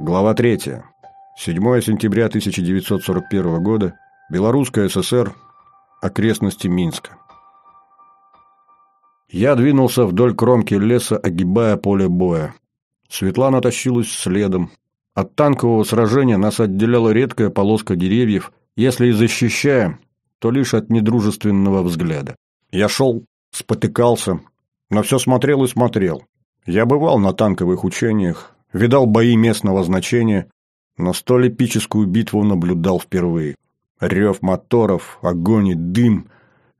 Глава 3. 7 сентября 1941 года. Белорусская ССР. Окрестности Минска. Я двинулся вдоль кромки леса, огибая поле боя. Светлана тащилась следом. От танкового сражения нас отделяла редкая полоска деревьев, если и защищая, то лишь от недружественного взгляда. Я шел, спотыкался, но все смотрел и смотрел. Я бывал на танковых учениях, видал бои местного значения, но столь эпическую битву наблюдал впервые. Рев моторов, огонь и дым,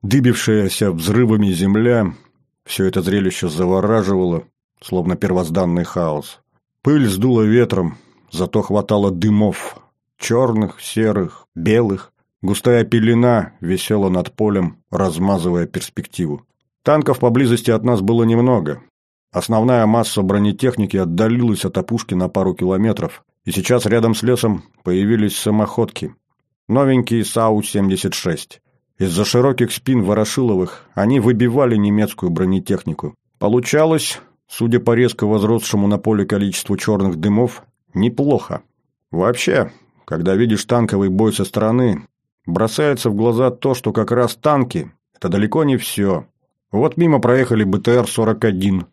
дыбившаяся взрывами земля – все это зрелище завораживало, словно первозданный хаос. Пыль сдула ветром, зато хватало дымов, черных, серых, белых. Густая пелена висела над полем, размазывая перспективу. Танков поблизости от нас было немного, Основная масса бронетехники отдалилась от опушки на пару километров, и сейчас рядом с лесом появились самоходки. Новенькие САУ-76. Из-за широких спин Ворошиловых они выбивали немецкую бронетехнику. Получалось, судя по резко возросшему на поле количеству черных дымов, неплохо. Вообще, когда видишь танковый бой со стороны, бросается в глаза то, что как раз танки – это далеко не все. Вот мимо проехали БТР-41,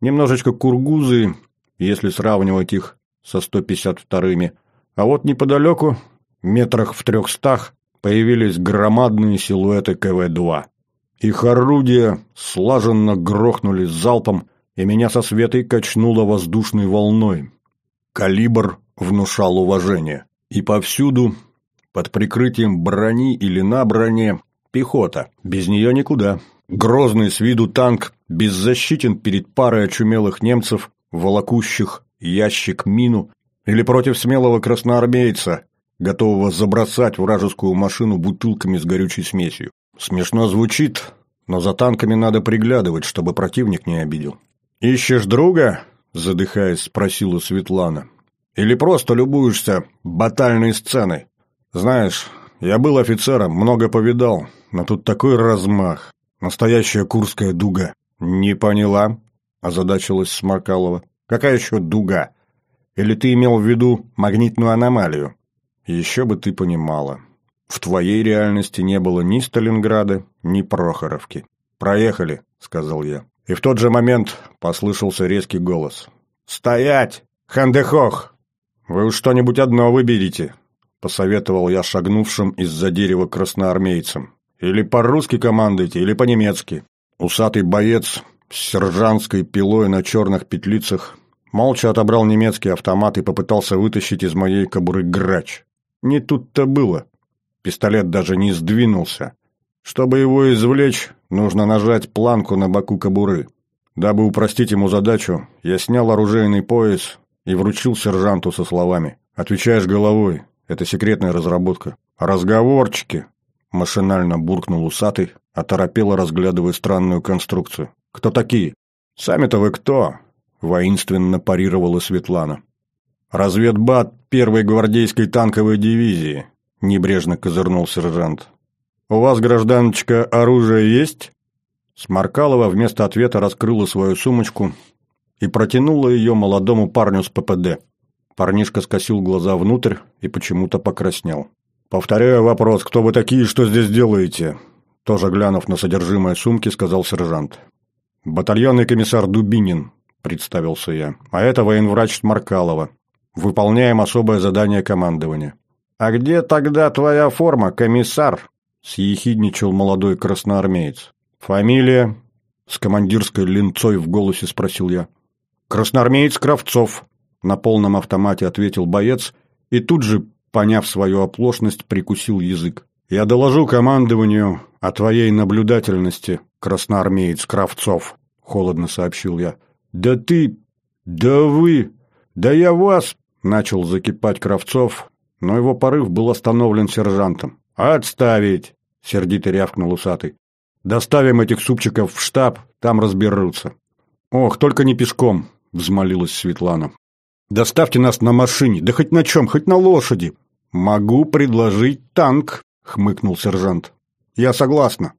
Немножечко кургузы, если сравнивать их со 152-ми. А вот неподалеку, метрах в трехстах, появились громадные силуэты КВ-2. Их орудия слаженно грохнули залпом, и меня со светой качнуло воздушной волной. Калибр внушал уважение. И повсюду, под прикрытием брони или на броне, пехота. Без нее никуда. Грозный с виду танк беззащитен перед парой очумелых немцев, волокущих ящик мину, или против смелого красноармейца, готового забросать вражескую машину бутылками с горючей смесью. Смешно звучит, но за танками надо приглядывать, чтобы противник не обидел. «Ищешь друга?» – задыхаясь, спросила Светлана. «Или просто любуешься батальной сценой? Знаешь, я был офицером, много повидал, но тут такой размах. Настоящая Курская дуга. Не поняла, озадачилась Сморкалова. Какая еще дуга? Или ты имел в виду магнитную аномалию? Еще бы ты понимала. В твоей реальности не было ни Сталинграда, ни Прохоровки. «Проехали», — сказал я. И в тот же момент послышался резкий голос. «Стоять! Хандехох! Вы уж что-нибудь одно выберите!» — посоветовал я шагнувшим из-за дерева красноармейцам. Или по-русски командуйте, или по-немецки. Усатый боец с сержантской пилой на черных петлицах молча отобрал немецкий автомат и попытался вытащить из моей кобуры грач. Не тут-то было. Пистолет даже не сдвинулся. Чтобы его извлечь, нужно нажать планку на боку кобуры. Дабы упростить ему задачу, я снял оружейный пояс и вручил сержанту со словами. «Отвечаешь головой. Это секретная разработка. Разговорчики. Машинально буркнул усатый, оторопело разглядывая странную конструкцию. «Кто такие?» «Сами-то вы кто?» – воинственно парировала Светлана. «Разведбат первой гвардейской танковой дивизии», – небрежно козырнул сержант. «У вас, гражданочка, оружие есть?» Сморкалова вместо ответа раскрыла свою сумочку и протянула ее молодому парню с ППД. Парнишка скосил глаза внутрь и почему-то покраснел. «Повторяю вопрос, кто вы такие и что здесь делаете?» Тоже глянув на содержимое сумки, сказал сержант. «Батальонный комиссар Дубинин», – представился я. «А это военврач Сморкалова. Выполняем особое задание командования». «А где тогда твоя форма, комиссар?» – съехидничал молодой красноармеец. «Фамилия?» – с командирской линцой в голосе спросил я. «Красноармеец Кравцов», – на полном автомате ответил боец и тут же поняв свою оплошность, прикусил язык. «Я доложу командованию о твоей наблюдательности, красноармеец Кравцов», — холодно сообщил я. «Да ты... да вы... да я вас...» — начал закипать Кравцов, но его порыв был остановлен сержантом. «Отставить!» — сердито рявкнул усатый. «Доставим этих супчиков в штаб, там разберутся». «Ох, только не пешком!» — взмолилась Светлана. Доставьте нас на машине, да хоть на чем, хоть на лошади. Могу предложить танк, хмыкнул сержант. Я согласна.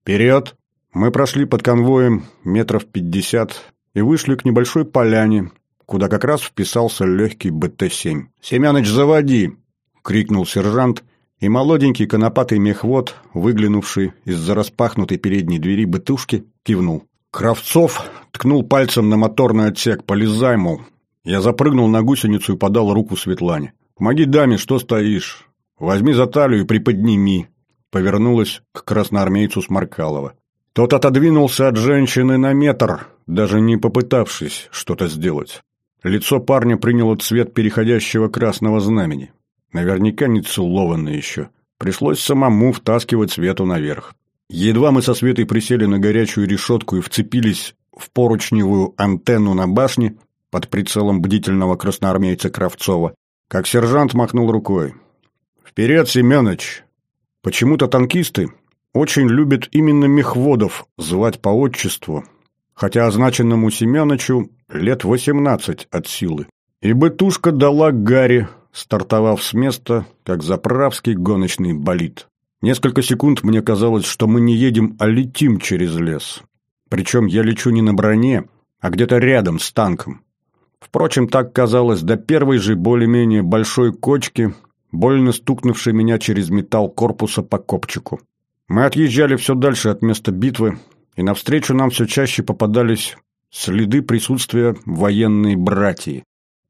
Вперед! Мы прошли под конвоем метров пятьдесят и вышли к небольшой поляне, куда как раз вписался легкий БТ-7. «Семёныч, заводи!» — крикнул сержант, и молоденький конопатый мехвод, выглянувший из-за распахнутой передней двери бытушки, кивнул. Кравцов ткнул пальцем на моторный отсек. «Полезай, мол». Я запрыгнул на гусеницу и подал руку Светлане. «Помоги даме, что стоишь? Возьми за талию и приподними». Повернулась к красноармейцу Сморкалова. Тот отодвинулся от женщины на метр, даже не попытавшись что-то сделать. Лицо парня приняло цвет переходящего красного знамени. Наверняка не целованный еще. Пришлось самому втаскивать Свету наверх. Едва мы со Светой присели на горячую решетку и вцепились в поручневую антенну на башне под прицелом бдительного красноармейца Кравцова, как сержант махнул рукой. «Вперед, Семенович!» Почему-то танкисты очень любят именно мехводов звать по отчеству, хотя означенному Семеновичу лет восемнадцать от силы. И бытушка дала Гарри, стартовав с места, как заправский гоночный болид. Несколько секунд мне казалось, что мы не едем, а летим через лес. Причем я лечу не на броне, а где-то рядом с танком. Впрочем, так казалось до первой же более-менее большой кочки, больно стукнувшей меня через металл корпуса по копчику. Мы отъезжали все дальше от места битвы, и навстречу нам все чаще попадались следы присутствия военной братьи.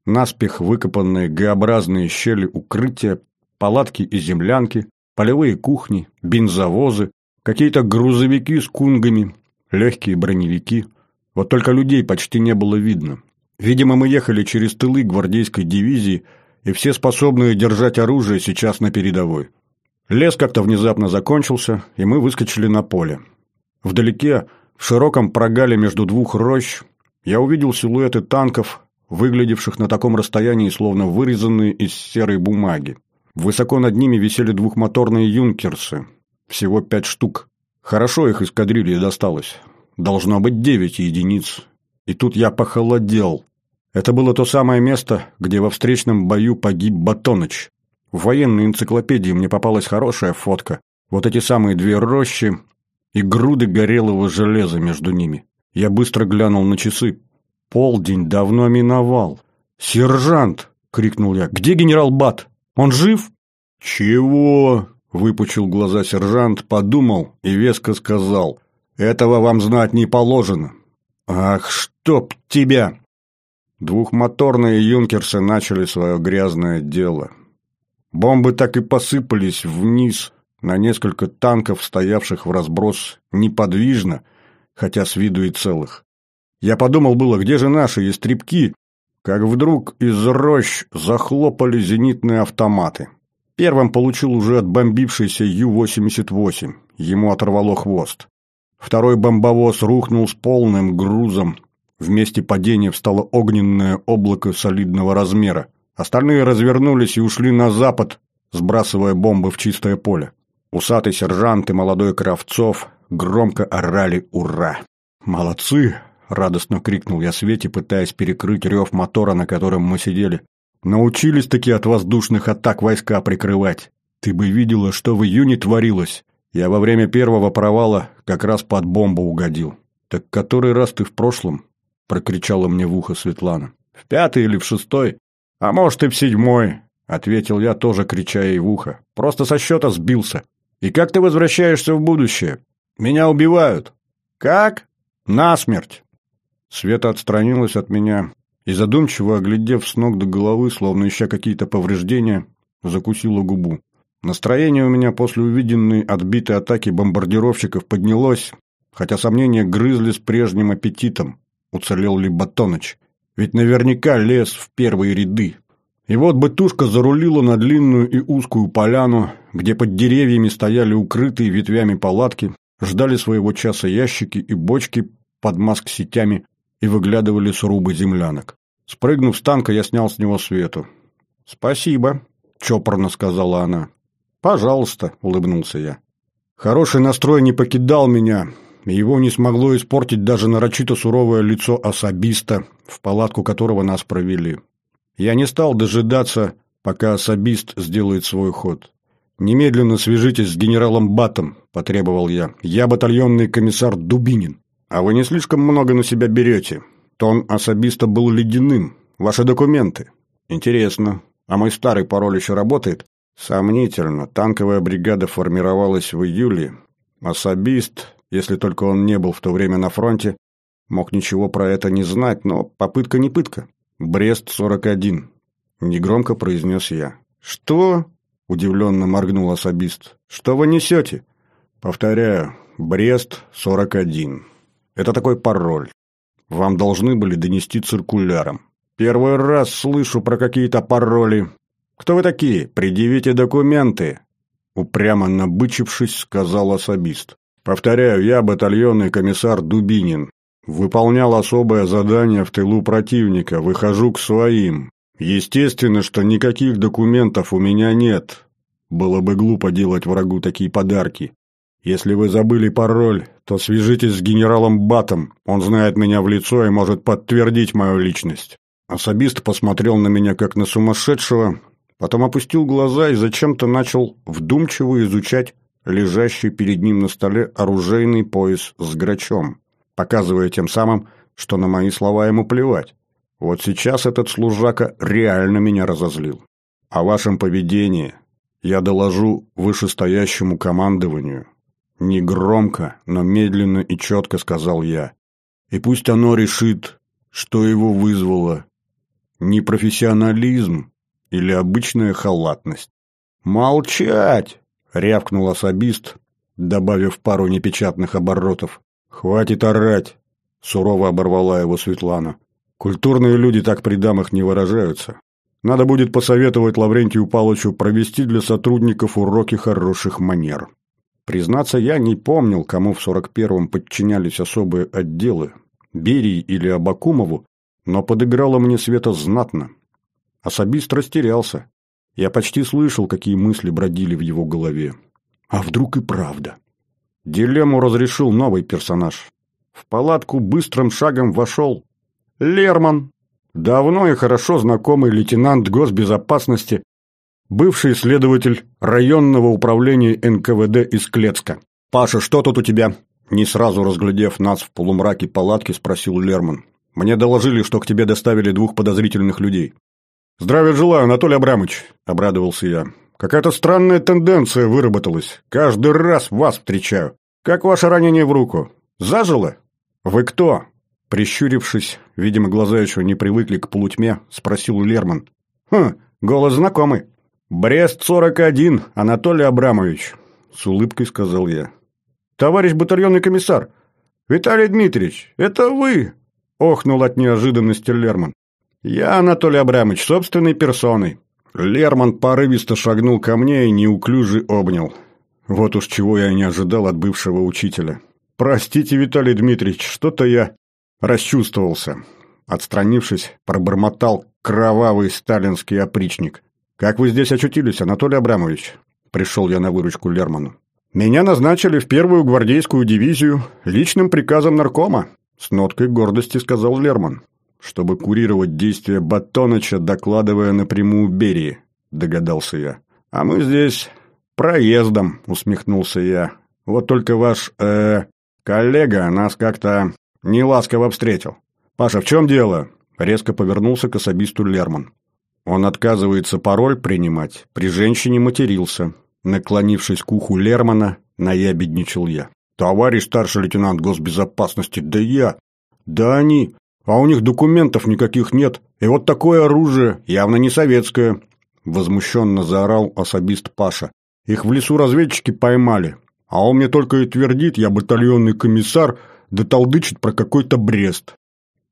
Наспех выкопанные Г-образные щели укрытия, палатки и землянки, полевые кухни, бензовозы, какие-то грузовики с кунгами, легкие броневики. Вот только людей почти не было видно. Видимо, мы ехали через тылы гвардейской дивизии, и все способные держать оружие сейчас на передовой. Лес как-то внезапно закончился, и мы выскочили на поле. Вдалеке, в широком прогале между двух рощ, я увидел силуэты танков, выглядевших на таком расстоянии, словно вырезанные из серой бумаги. Высоко над ними висели двухмоторные юнкерсы. Всего пять штук. Хорошо их эскадрилье досталось. Должно быть девять единиц. И тут я похолодел. Это было то самое место, где во встречном бою погиб Батоныч. В военной энциклопедии мне попалась хорошая фотка. Вот эти самые две рощи и груды горелого железа между ними. Я быстро глянул на часы. Полдень давно миновал. «Сержант!» — крикнул я. «Где генерал Бат? Он жив?» «Чего?» — выпучил глаза сержант, подумал и веско сказал. «Этого вам знать не положено». «Ах, чтоб тебя!» Двухмоторные юнкерсы начали свое грязное дело. Бомбы так и посыпались вниз на несколько танков, стоявших в разброс неподвижно, хотя с виду и целых. Я подумал было, где же наши истребки, как вдруг из рощ захлопали зенитные автоматы. Первым получил уже отбомбившийся Ю-88, ему оторвало хвост. Второй бомбовоз рухнул с полным грузом, в месте падения встало огненное облако солидного размера. Остальные развернулись и ушли на запад, сбрасывая бомбы в чистое поле. Усатый сержант и молодой Кравцов громко орали «Ура!». «Молодцы!» — радостно крикнул я Свете, пытаясь перекрыть рев мотора, на котором мы сидели. «Научились-таки от воздушных атак войска прикрывать. Ты бы видела, что в июне творилось. Я во время первого провала как раз под бомбу угодил. Так который раз ты в прошлом?» — прокричала мне в ухо Светлана. «В пятый или в шестой?» «А может, и в седьмой», — ответил я, тоже крича ей в ухо. «Просто со счета сбился. И как ты возвращаешься в будущее? Меня убивают». «Как?» «Насмерть». Света отстранилась от меня и, задумчиво оглядев с ног до головы, словно ища какие-то повреждения, закусила губу. Настроение у меня после увиденной отбитой атаки бомбардировщиков поднялось, хотя сомнения грызли с прежним аппетитом, уцелел ли Батоныч. Ведь наверняка лез в первые ряды. И вот бытушка зарулила на длинную и узкую поляну, где под деревьями стояли укрытые ветвями палатки, ждали своего часа ящики и бочки под маск-сетями и выглядывали срубы землянок. Спрыгнув с танка, я снял с него свету. «Спасибо», — чопорно сказала она. «Пожалуйста», — улыбнулся я. Хороший настрой не покидал меня, его не смогло испортить даже нарочито суровое лицо особиста, в палатку которого нас провели. Я не стал дожидаться, пока особист сделает свой ход. «Немедленно свяжитесь с генералом Батом», – потребовал я. «Я батальонный комиссар Дубинин». «А вы не слишком много на себя берете?» Тон особиста был ледяным, Ваши документы. Интересно. А мой старый пароль еще работает? Сомнительно. Танковая бригада формировалась в июле. Особист, если только он не был в то время на фронте, мог ничего про это не знать, но попытка не пытка. Брест-41. Негромко произнес я. «Что?» – удивленно моргнул особист. «Что вы несете?» «Повторяю, Брест-41. Это такой пароль. Вам должны были донести циркуляром. Первый раз слышу про какие-то пароли. Кто вы такие? Предъявите документы!» Упрямо набычившись, сказал особист. «Повторяю, я батальонный комиссар Дубинин. Выполнял особое задание в тылу противника, выхожу к своим. Естественно, что никаких документов у меня нет. Было бы глупо делать врагу такие подарки. Если вы забыли пароль, то свяжитесь с генералом Батом. Он знает меня в лицо и может подтвердить мою личность. Особист посмотрел на меня как на сумасшедшего, потом опустил глаза и зачем-то начал вдумчиво изучать лежащий перед ним на столе оружейный пояс с грачом показывая тем самым, что на мои слова ему плевать. Вот сейчас этот служака реально меня разозлил. О вашем поведении я доложу вышестоящему командованию. Негромко, но медленно и четко сказал я. И пусть оно решит, что его вызвало. Непрофессионализм или обычная халатность. «Молчать!» — рявкнул особист, добавив пару непечатных оборотов. «Хватит орать!» – сурово оборвала его Светлана. «Культурные люди так при дамах не выражаются. Надо будет посоветовать Лаврентию Павловичу провести для сотрудников уроки хороших манер». Признаться, я не помнил, кому в 41-м подчинялись особые отделы, Берии или Абакумову, но подыграла мне Света знатно. Особист растерялся. Я почти слышал, какие мысли бродили в его голове. А вдруг и правда? Дилемму разрешил новый персонаж. В палатку быстрым шагом вошел Лерман, давно и хорошо знакомый лейтенант госбезопасности, бывший следователь районного управления НКВД из Клецка. «Паша, что тут у тебя?» Не сразу разглядев нас в полумраке палатки, спросил Лерман. «Мне доложили, что к тебе доставили двух подозрительных людей». «Здравия желаю, Анатолий Абрамович», — обрадовался я. Какая-то странная тенденция выработалась. Каждый раз вас встречаю. Как ваше ранение в руку? Зажило? Вы кто?» Прищурившись, видимо, глаза еще не привыкли к полутьме, спросил Лерман. «Хм, голос знакомый. Брест-41, Анатолий Абрамович», — с улыбкой сказал я. «Товарищ батальонный комиссар, Виталий Дмитриевич, это вы?» — охнул от неожиданности Лерман. «Я, Анатолий Абрамович, собственной персоной. Лерман порывисто шагнул ко мне и неуклюже обнял. Вот уж чего я не ожидал от бывшего учителя. «Простите, Виталий Дмитриевич, что-то я расчувствовался». Отстранившись, пробормотал кровавый сталинский опричник. «Как вы здесь очутились, Анатолий Абрамович?» Пришел я на выручку Лерману. «Меня назначили в первую гвардейскую дивизию личным приказом наркома», с ноткой гордости сказал Лерман чтобы курировать действия Батоныча, докладывая напрямую Берии», — догадался я. «А мы здесь проездом», — усмехнулся я. «Вот только ваш, э, коллега нас как-то неласково встретил. Паша, в чем дело?» — резко повернулся к особисту Лерман. Он отказывается пароль принимать, при женщине матерился. Наклонившись к уху Лермана, наябедничал я. «Товарищ старший лейтенант госбезопасности, да я... Да они... А у них документов никаких нет, и вот такое оружие, явно не советское. Возмущенно заорал особист Паша. Их в лесу разведчики поймали. А он мне только и твердит, я батальонный комиссар, да толдычит про какой-то Брест.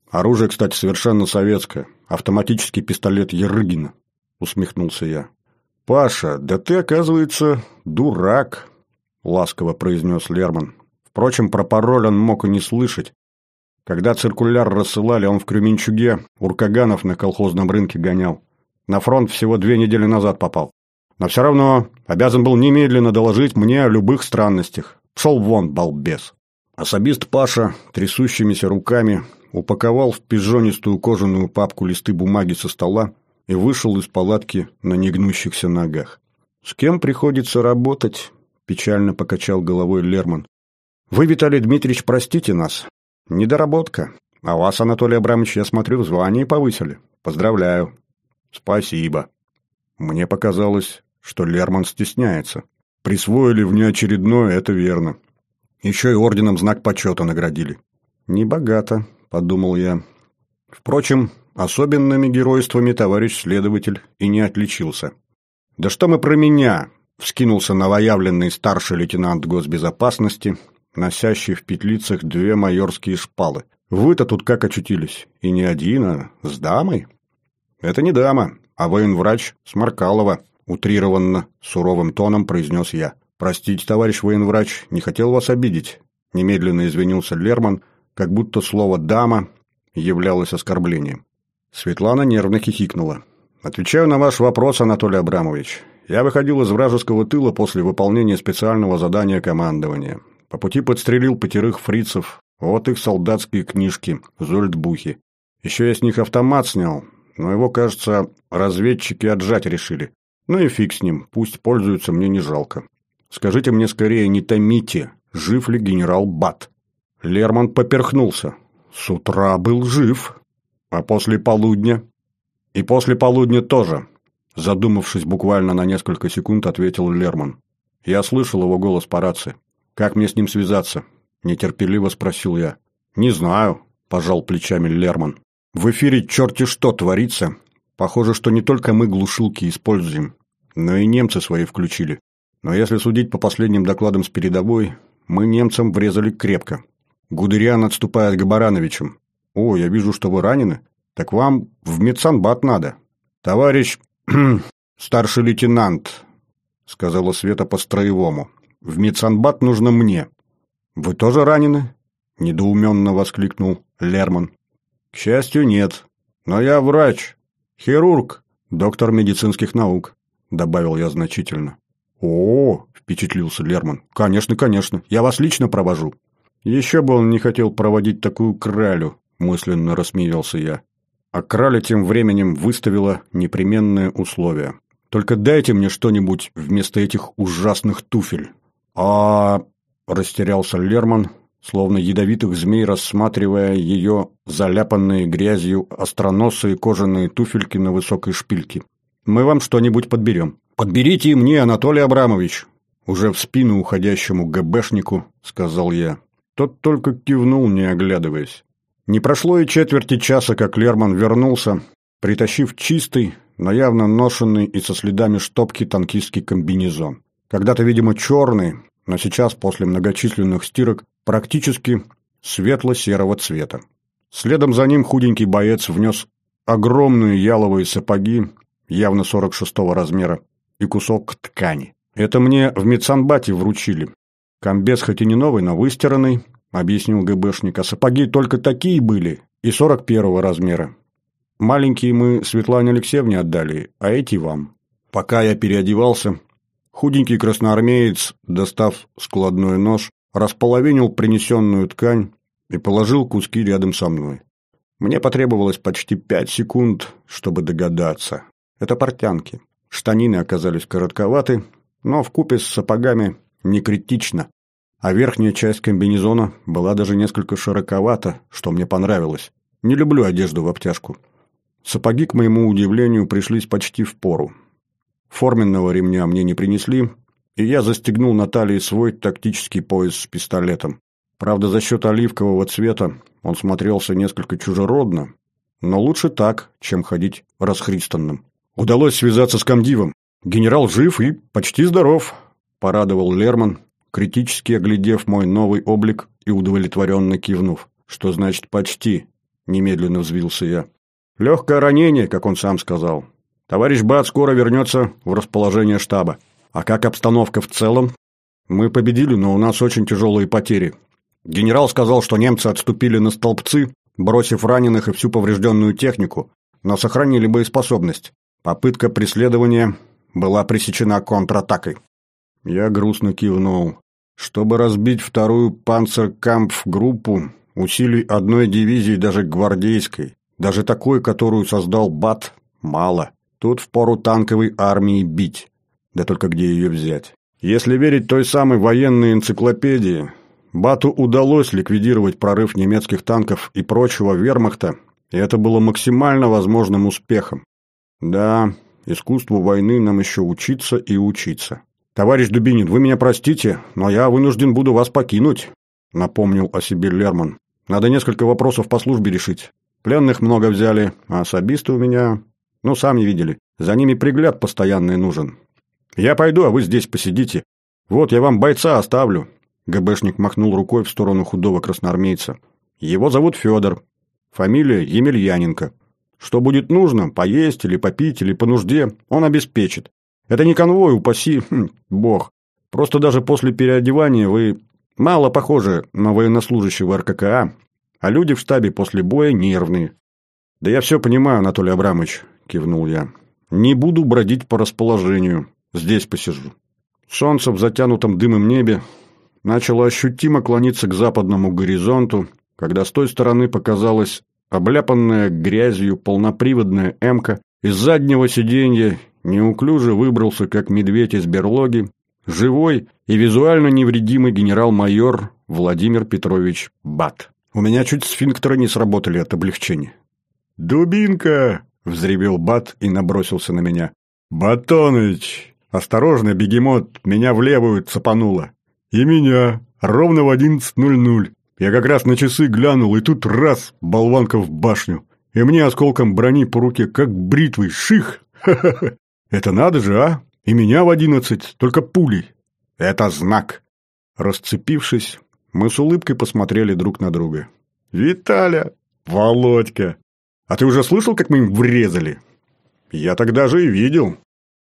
Оружие, кстати, совершенно советское. Автоматический пистолет Ерыгина. Усмехнулся я. «Паша, да ты, оказывается, дурак», — ласково произнес Лерман. Впрочем, про пароль он мог и не слышать. Когда циркуляр рассылали, он в Кременчуге Уркаганов на колхозном рынке гонял. На фронт всего две недели назад попал. Но все равно обязан был немедленно доложить мне о любых странностях. Пшел вон, балбес. Особист Паша, трясущимися руками, упаковал в пижонистую кожаную папку листы бумаги со стола и вышел из палатки на негнущихся ногах. «С кем приходится работать?» – печально покачал головой Лерман. «Вы, Виталий Дмитриевич, простите нас. Недоработка. А вас, Анатолий Абрамович, я смотрю, в звании повысили. Поздравляю. Спасибо. Мне показалось, что Лерман стесняется. Присвоили внеочередное, это верно. Еще и орденом знак почета наградили. Небогато, подумал я. Впрочем, особенными геройствами товарищ следователь и не отличился. «Да что мы про меня?» — вскинулся новоявленный старший лейтенант госбезопасности, носящий в петлицах две майорские шпалы. «Вы-то тут как очутились? И не один, а с дамой?» «Это не дама, а военврач Сморкалова», — утрированно, суровым тоном произнес я. «Простите, товарищ военврач, не хотел вас обидеть», — немедленно извинился Лерман, как будто слово «дама» являлось оскорблением. Светлана нервно хихикнула. «Отвечаю на ваш вопрос, Анатолий Абрамович. Я выходил из вражеского тыла после выполнения специального задания командования. По пути подстрелил пятерых фрицев, вот их солдатские книжки, зольдбухи. Еще я с них автомат снял, но его, кажется, разведчики отжать решили. Ну и фиг с ним, пусть пользуются, мне не жалко. Скажите мне скорее, не томите, жив ли генерал Бат?» Лерман поперхнулся. «С утра был жив, а после полудня?» «И после полудня тоже», задумавшись буквально на несколько секунд, ответил Лерман. Я слышал его голос по рации. «Как мне с ним связаться?» нетерпеливо спросил я. «Не знаю», – пожал плечами Лерман. «В эфире черти что творится. Похоже, что не только мы глушилки используем, но и немцы свои включили. Но если судить по последним докладам с передовой, мы немцам врезали крепко. Гудериан отступает к Барановичам. О, я вижу, что вы ранены. Так вам в медсанбат надо. Товарищ старший лейтенант, сказала Света по-строевому. В медсанбат нужно мне. Вы тоже ранены? Недоуменно воскликнул Лерман. К счастью, нет. Но я врач, хирург, доктор медицинских наук, добавил я значительно. О, впечатлился Лерман. Конечно, конечно. Я вас лично провожу. Еще бы он не хотел проводить такую кралю, мысленно рассмеялся я. А краля тем временем выставила непременное условие. Только дайте мне что-нибудь вместо этих ужасных туфель. А... растерялся Лерман, словно ядовитых змей рассматривая ее заляпанные грязью остроносые кожаные туфельки на высокой шпильке. «Мы вам что-нибудь подберем». «Подберите и мне, Анатолий Абрамович!» Уже в спину уходящему ГБшнику сказал я. Тот только кивнул, не оглядываясь. Не прошло и четверти часа, как Лерман вернулся, притащив чистый, но явно ношенный и со следами штопки танкистский комбинезон. Когда-то, видимо, черный, но сейчас, после многочисленных стирок, практически светло-серого цвета. Следом за ним худенький боец внес огромные яловые сапоги, явно 46-го размера, и кусок ткани. Это мне в медсанбате вручили, Комбез хоть и не новый, но выстиранный, объяснил ГБшник, а сапоги только такие были и сорок первого размера. Маленькие мы Светлане Алексеевне отдали, а эти вам. Пока я переодевался, худенький красноармеец, достав складной нож, располовинил принесенную ткань и положил куски рядом со мной. Мне потребовалось почти пять секунд, чтобы догадаться. Это портянки. Штанины оказались коротковаты, но в купе с сапогами не критично, а верхняя часть комбинезона была даже несколько широковата, что мне понравилось. Не люблю одежду в обтяжку. Сапоги, к моему удивлению, пришлись почти в пору. Форменного ремня мне не принесли, и я застегнул на талии свой тактический пояс с пистолетом. Правда, за счет оливкового цвета он смотрелся несколько чужеродно, но лучше так, чем ходить расхристанным. Удалось связаться с комдивом. Генерал жив и почти здоров, порадовал Лерман, критически оглядев мой новый облик и удовлетворенно кивнув. «Что значит «почти»?» – немедленно взвился я. «Легкое ранение, как он сам сказал. Товарищ Бат скоро вернется в расположение штаба. А как обстановка в целом? Мы победили, но у нас очень тяжелые потери. Генерал сказал, что немцы отступили на столбцы, бросив раненых и всю поврежденную технику, но сохранили боеспособность. Попытка преследования была пресечена контратакой. Я грустно кивнул. Чтобы разбить вторую панцеркампф-группу, усилий одной дивизии, даже гвардейской, даже такой, которую создал БАТ, мало. Тут впору танковой армии бить. Да только где ее взять? Если верить той самой военной энциклопедии, Бату удалось ликвидировать прорыв немецких танков и прочего вермахта, и это было максимально возможным успехом. Да, искусству войны нам еще учиться и учиться. «Товарищ Дубинин, вы меня простите, но я вынужден буду вас покинуть», — напомнил о себе Лерман. «Надо несколько вопросов по службе решить. Пленных много взяли, а особисты у меня... Ну, сами видели. За ними пригляд постоянный нужен. Я пойду, а вы здесь посидите. Вот, я вам бойца оставлю». ГБшник махнул рукой в сторону худого красноармейца. «Его зовут Федор. Фамилия Емельяненко. Что будет нужно, поесть или попить, или по нужде, он обеспечит. Это не конвой, упаси, хм, бог. Просто даже после переодевания вы мало похожи на военнослужащего РККА, а люди в штабе после боя нервные. Да я все понимаю, Анатолий Абрамович, кивнул я. Не буду бродить по расположению, здесь посижу. Солнце в затянутом дымом небе начало ощутимо клониться к западному горизонту, когда с той стороны показалась обляпанная грязью полноприводная «Эмка», из заднего сиденья неуклюже выбрался, как медведь из берлоги, живой и визуально невредимый генерал-майор Владимир Петрович Бат. У меня чуть сфинктеры не сработали от облегчения. «Дубинка!» — взревел Бат и набросился на меня. «Батоныч! Осторожно, бегемот, меня в левую цапануло. И меня, ровно в одиннадцать ноль ноль. Я как раз на часы глянул, и тут раз, болванка в башню. И мне осколком брони по руке, как бритвой, ших! Это надо же, а? И меня в одиннадцать, только пулей. Это знак. Расцепившись, мы с улыбкой посмотрели друг на друга. «Виталя! Володька! А ты уже слышал, как мы им врезали?» «Я тогда же и видел.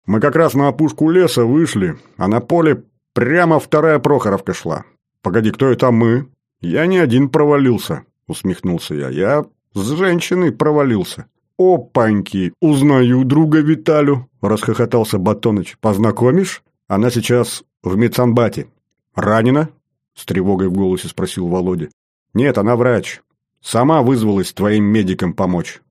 Мы как раз на опушку леса вышли, а на поле прямо вторая Прохоровка шла. Погоди, кто это мы?» «Я не один провалился», — усмехнулся я. «Я с женщиной провалился». «Опаньки! Узнаю друга Виталю!» – расхохотался Батоныч. «Познакомишь? Она сейчас в медсанбате». «Ранена?» – с тревогой в голосе спросил Володя. «Нет, она врач. Сама вызвалась твоим медикам помочь».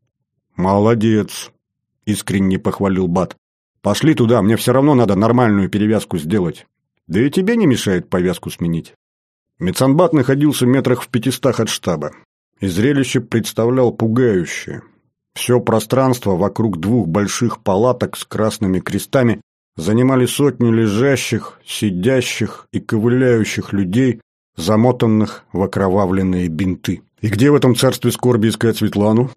«Молодец!» – искренне похвалил Бат. «Пошли туда, мне все равно надо нормальную перевязку сделать. Да и тебе не мешает повязку сменить». Медсанбат находился метрах в пятистах от штаба, и зрелище представлял пугающее. Все пространство вокруг двух больших палаток с красными крестами занимали сотни лежащих, сидящих и ковыляющих людей, замотанных в окровавленные бинты. И где в этом царстве скорби искать Светлану?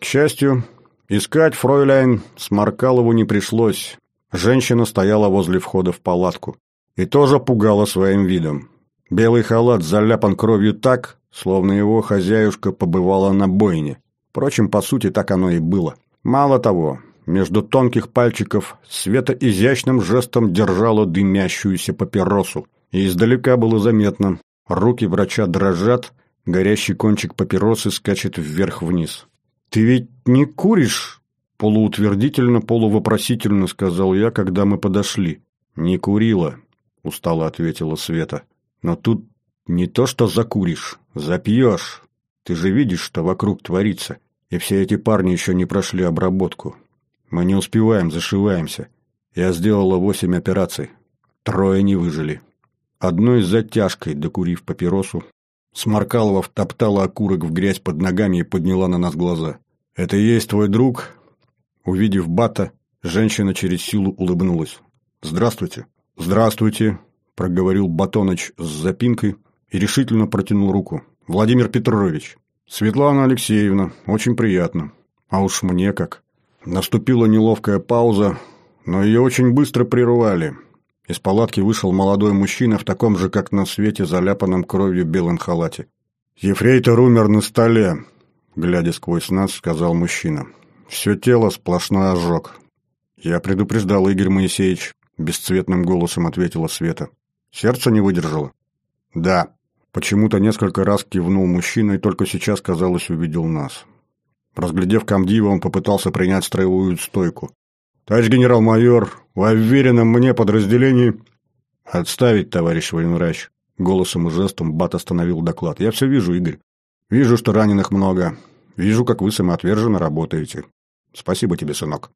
К счастью, искать фройляйн Сморкалову не пришлось. Женщина стояла возле входа в палатку и тоже пугала своим видом. Белый халат заляпан кровью так, словно его хозяюшка побывала на бойне. Впрочем, по сути, так оно и было. Мало того, между тонких пальчиков Света изящным жестом держала дымящуюся папиросу. И издалека было заметно. Руки врача дрожат, горящий кончик папиросы скачет вверх-вниз. «Ты ведь не куришь?» Полуутвердительно, полувопросительно сказал я, когда мы подошли. «Не курила», — устало ответила Света. «Но тут не то что закуришь, запьешь. Ты же видишь, что вокруг творится. И все эти парни еще не прошли обработку. Мы не успеваем, зашиваемся. Я сделала восемь операций. Трое не выжили. Одной затяжкой, докурив папиросу, Сморкалова втоптала окурок в грязь под ногами и подняла на нас глаза. «Это и есть твой друг?» Увидев Бата, женщина через силу улыбнулась. «Здравствуйте». «Здравствуйте», — проговорил Батоныч с запинкой и решительно протянул руку. Владимир Петрович. Светлана Алексеевна, очень приятно. А уж мне как. Наступила неловкая пауза, но ее очень быстро прервали. Из палатки вышел молодой мужчина в таком же, как на свете, заляпанном кровью белом халате. «Ефрейтор умер на столе», — глядя сквозь нас, сказал мужчина. «Все тело сплошной ожог». «Я предупреждал, Игорь Моисеевич», — бесцветным голосом ответила Света. «Сердце не выдержало?» «Да», Почему-то несколько раз кивнул мужчина и только сейчас, казалось, увидел нас. Разглядев комдива, он попытался принять строевую стойку. «Товарищ генерал-майор, в уверенном мне подразделении...» «Отставить, товарищ военврач!» Голосом и жестом Бат остановил доклад. «Я все вижу, Игорь. Вижу, что раненых много. Вижу, как вы самоотверженно работаете. Спасибо тебе, сынок».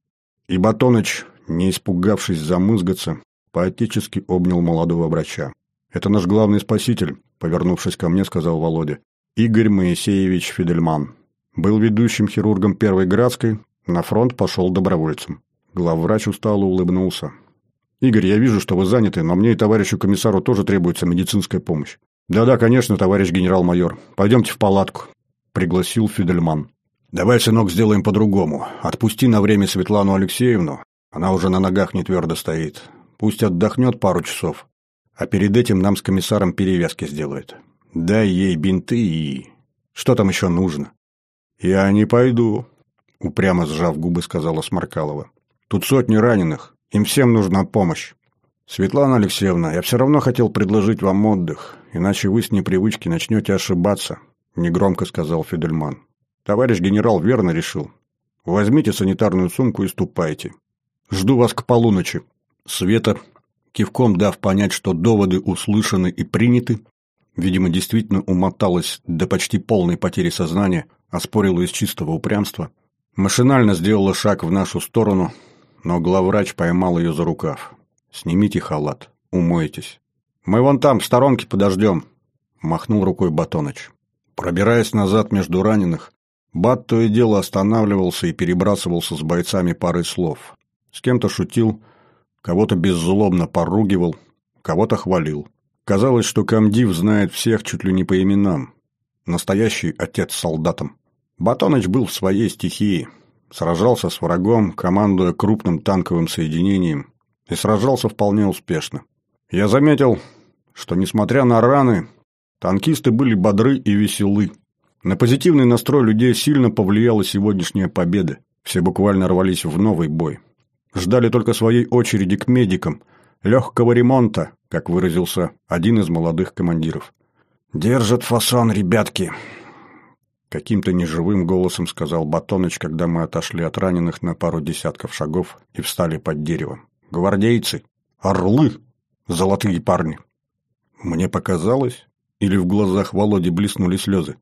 И Батоныч, не испугавшись замызгаться, поотечески обнял молодого врача. «Это наш главный спаситель. повернувшись ко мне, сказал Володя. Игорь Моисеевич Фидельман. Был ведущим хирургом Первой Градской, на фронт пошел добровольцем. Главврач устало улыбнулся. «Игорь, я вижу, что вы заняты, но мне и товарищу комиссару тоже требуется медицинская помощь». «Да-да, конечно, товарищ генерал-майор. Пойдемте в палатку», — пригласил Фидельман. «Давай, сынок, сделаем по-другому. Отпусти на время Светлану Алексеевну. Она уже на ногах не твердо стоит. Пусть отдохнет пару часов. А перед этим нам с комиссаром перевязки сделает. Дай ей бинты и... Что там еще нужно?» «Я не пойду», — упрямо сжав губы, сказала Сморкалова. «Тут сотни раненых. Им всем нужна помощь». «Светлана Алексеевна, я все равно хотел предложить вам отдых, иначе вы с непривычки начнете ошибаться», — негромко сказал Фидельман. «Товарищ генерал верно решил. Возьмите санитарную сумку и ступайте. Жду вас к полуночи». Света, кивком дав понять, что доводы услышаны и приняты, видимо, действительно умоталась до почти полной потери сознания, оспорила из чистого упрямства, машинально сделала шаг в нашу сторону, но главврач поймал ее за рукав. Снимите халат, умойтесь. Мы вон там, в сторонке, подождем, махнул рукой Батоныч. Пробираясь назад между раненых, Бат то и дело останавливался и перебрасывался с бойцами парой слов. С кем-то шутил, кого-то беззлобно поругивал, кого-то хвалил. Казалось, что комдив знает всех чуть ли не по именам. Настоящий отец солдатам. Батоныч был в своей стихии. Сражался с врагом, командуя крупным танковым соединением, и сражался вполне успешно. Я заметил, что, несмотря на раны, танкисты были бодры и веселы. На позитивный настрой людей сильно повлияла сегодняшняя победа. Все буквально рвались в новый бой. Ждали только своей очереди к медикам, легкого ремонта, как выразился один из молодых командиров. «Держат фасон, ребятки!» Каким-то неживым голосом сказал Батоныч, когда мы отошли от раненых на пару десятков шагов и встали под деревом гвардейцы, орлы, золотые парни. Мне показалось, или в глазах Володи блеснули слезы.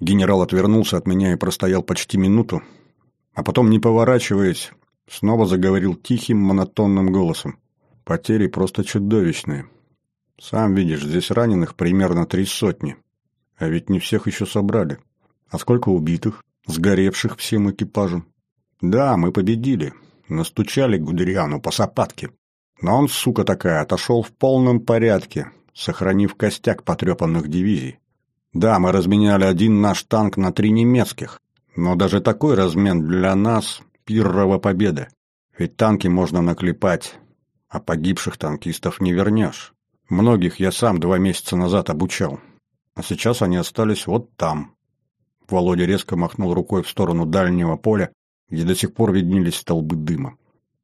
Генерал отвернулся от меня и простоял почти минуту, а потом, не поворачиваясь, снова заговорил тихим, монотонным голосом. Потери просто чудовищные. Сам видишь, здесь раненых примерно три сотни. А ведь не всех еще собрали. А сколько убитых, сгоревших всем экипажем? Да, мы победили, Настучали Гудериану по сапатке. Но он, сука такая, отошел в полном порядке, сохранив костяк потрепанных дивизий. Да, мы разменяли один наш танк на три немецких, но даже такой размен для нас – пиррова победа. Ведь танки можно наклепать, а погибших танкистов не вернешь. Многих я сам два месяца назад обучал, а сейчас они остались вот там. Володя резко махнул рукой в сторону дальнего поля, где до сих пор виднелись столбы дыма.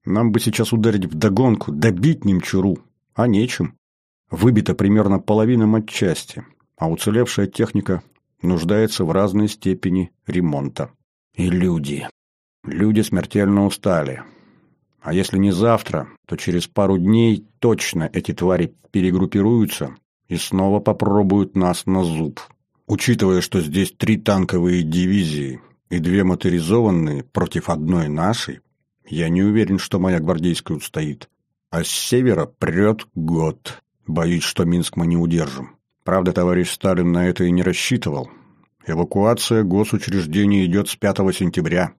Нам бы сейчас ударить вдогонку, добить немчуру, а нечем. Выбита примерно половина матчасти, а уцелевшая техника нуждается в разной степени ремонта. И люди. Люди смертельно устали. А если не завтра, то через пару дней точно эти твари перегруппируются и снова попробуют нас на зуб. Учитывая, что здесь три танковые дивизии и две моторизованные против одной нашей, я не уверен, что моя гвардейская устоит. А с севера прет год. Боюсь, что Минск мы не удержим. Правда, товарищ Сталин на это и не рассчитывал. Эвакуация госучреждений идет с 5 сентября.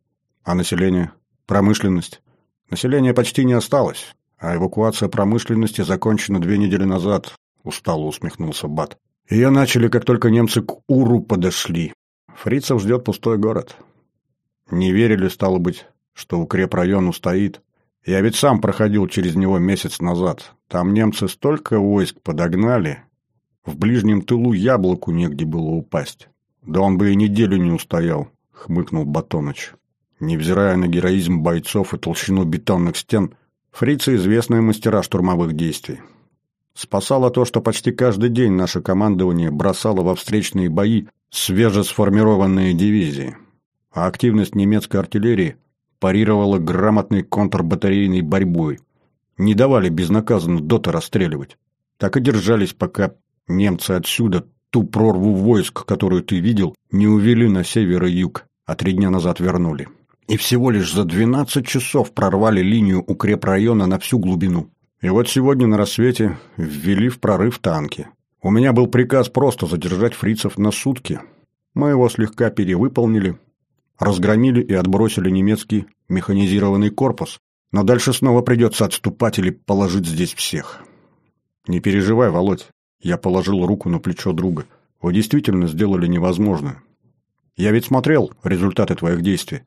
А население? Промышленность? Населения почти не осталось. А эвакуация промышленности закончена две недели назад, устало усмехнулся Бат. Ее начали, как только немцы к Уру подошли. Фрицев ждет пустой город. Не верили, стало быть, что укрепрайон устоит. Я ведь сам проходил через него месяц назад. Там немцы столько войск подогнали. В ближнем тылу яблоку негде было упасть. Да он бы и неделю не устоял, хмыкнул Батоныч. Невзирая на героизм бойцов и толщину бетонных стен, фрицы – известные мастера штурмовых действий. Спасало то, что почти каждый день наше командование бросало во встречные бои свежесформированные дивизии, а активность немецкой артиллерии парировала грамотной контрбатарейной борьбой. Не давали безнаказанно дота расстреливать. Так и держались, пока немцы отсюда ту прорву войск, которую ты видел, не увели на север и юг, а три дня назад вернули. И всего лишь за 12 часов прорвали линию укрепрайона на всю глубину. И вот сегодня на рассвете ввели в прорыв танки. У меня был приказ просто задержать фрицев на сутки. Мы его слегка перевыполнили, разгромили и отбросили немецкий механизированный корпус, но дальше снова придется отступать или положить здесь всех. Не переживай, Володь. Я положил руку на плечо друга. Вы действительно сделали невозможное. Я ведь смотрел результаты твоих действий.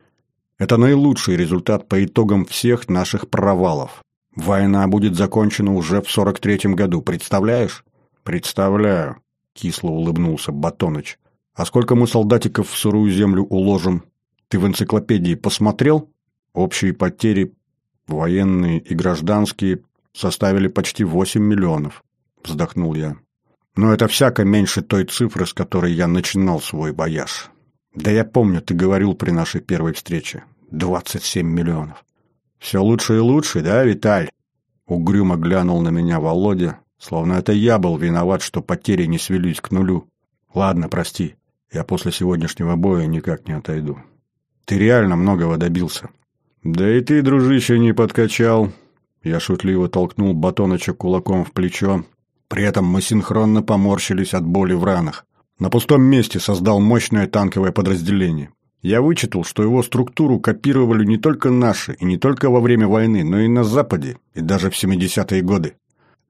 Это наилучший результат по итогам всех наших провалов. Война будет закончена уже в сорок третьем году, представляешь? Представляю, кисло улыбнулся Батоныч. А сколько мы солдатиков в сырую землю уложим? Ты в энциклопедии посмотрел? Общие потери, военные и гражданские, составили почти восемь миллионов, вздохнул я. Но это всяко меньше той цифры, с которой я начинал свой бояж. Да я помню, ты говорил при нашей первой встрече. Двадцать семь миллионов. Все лучше и лучше, да, Виталь? Угрюмо глянул на меня Володя, словно это я был виноват, что потери не свелись к нулю. Ладно, прости, я после сегодняшнего боя никак не отойду. Ты реально многого добился. Да и ты, дружище, не подкачал. Я шутливо толкнул Батоныча кулаком в плечо. При этом мы синхронно поморщились от боли в ранах. На пустом месте создал мощное танковое подразделение. Я вычитал, что его структуру копировали не только наши, и не только во время войны, но и на Западе, и даже в 70-е годы.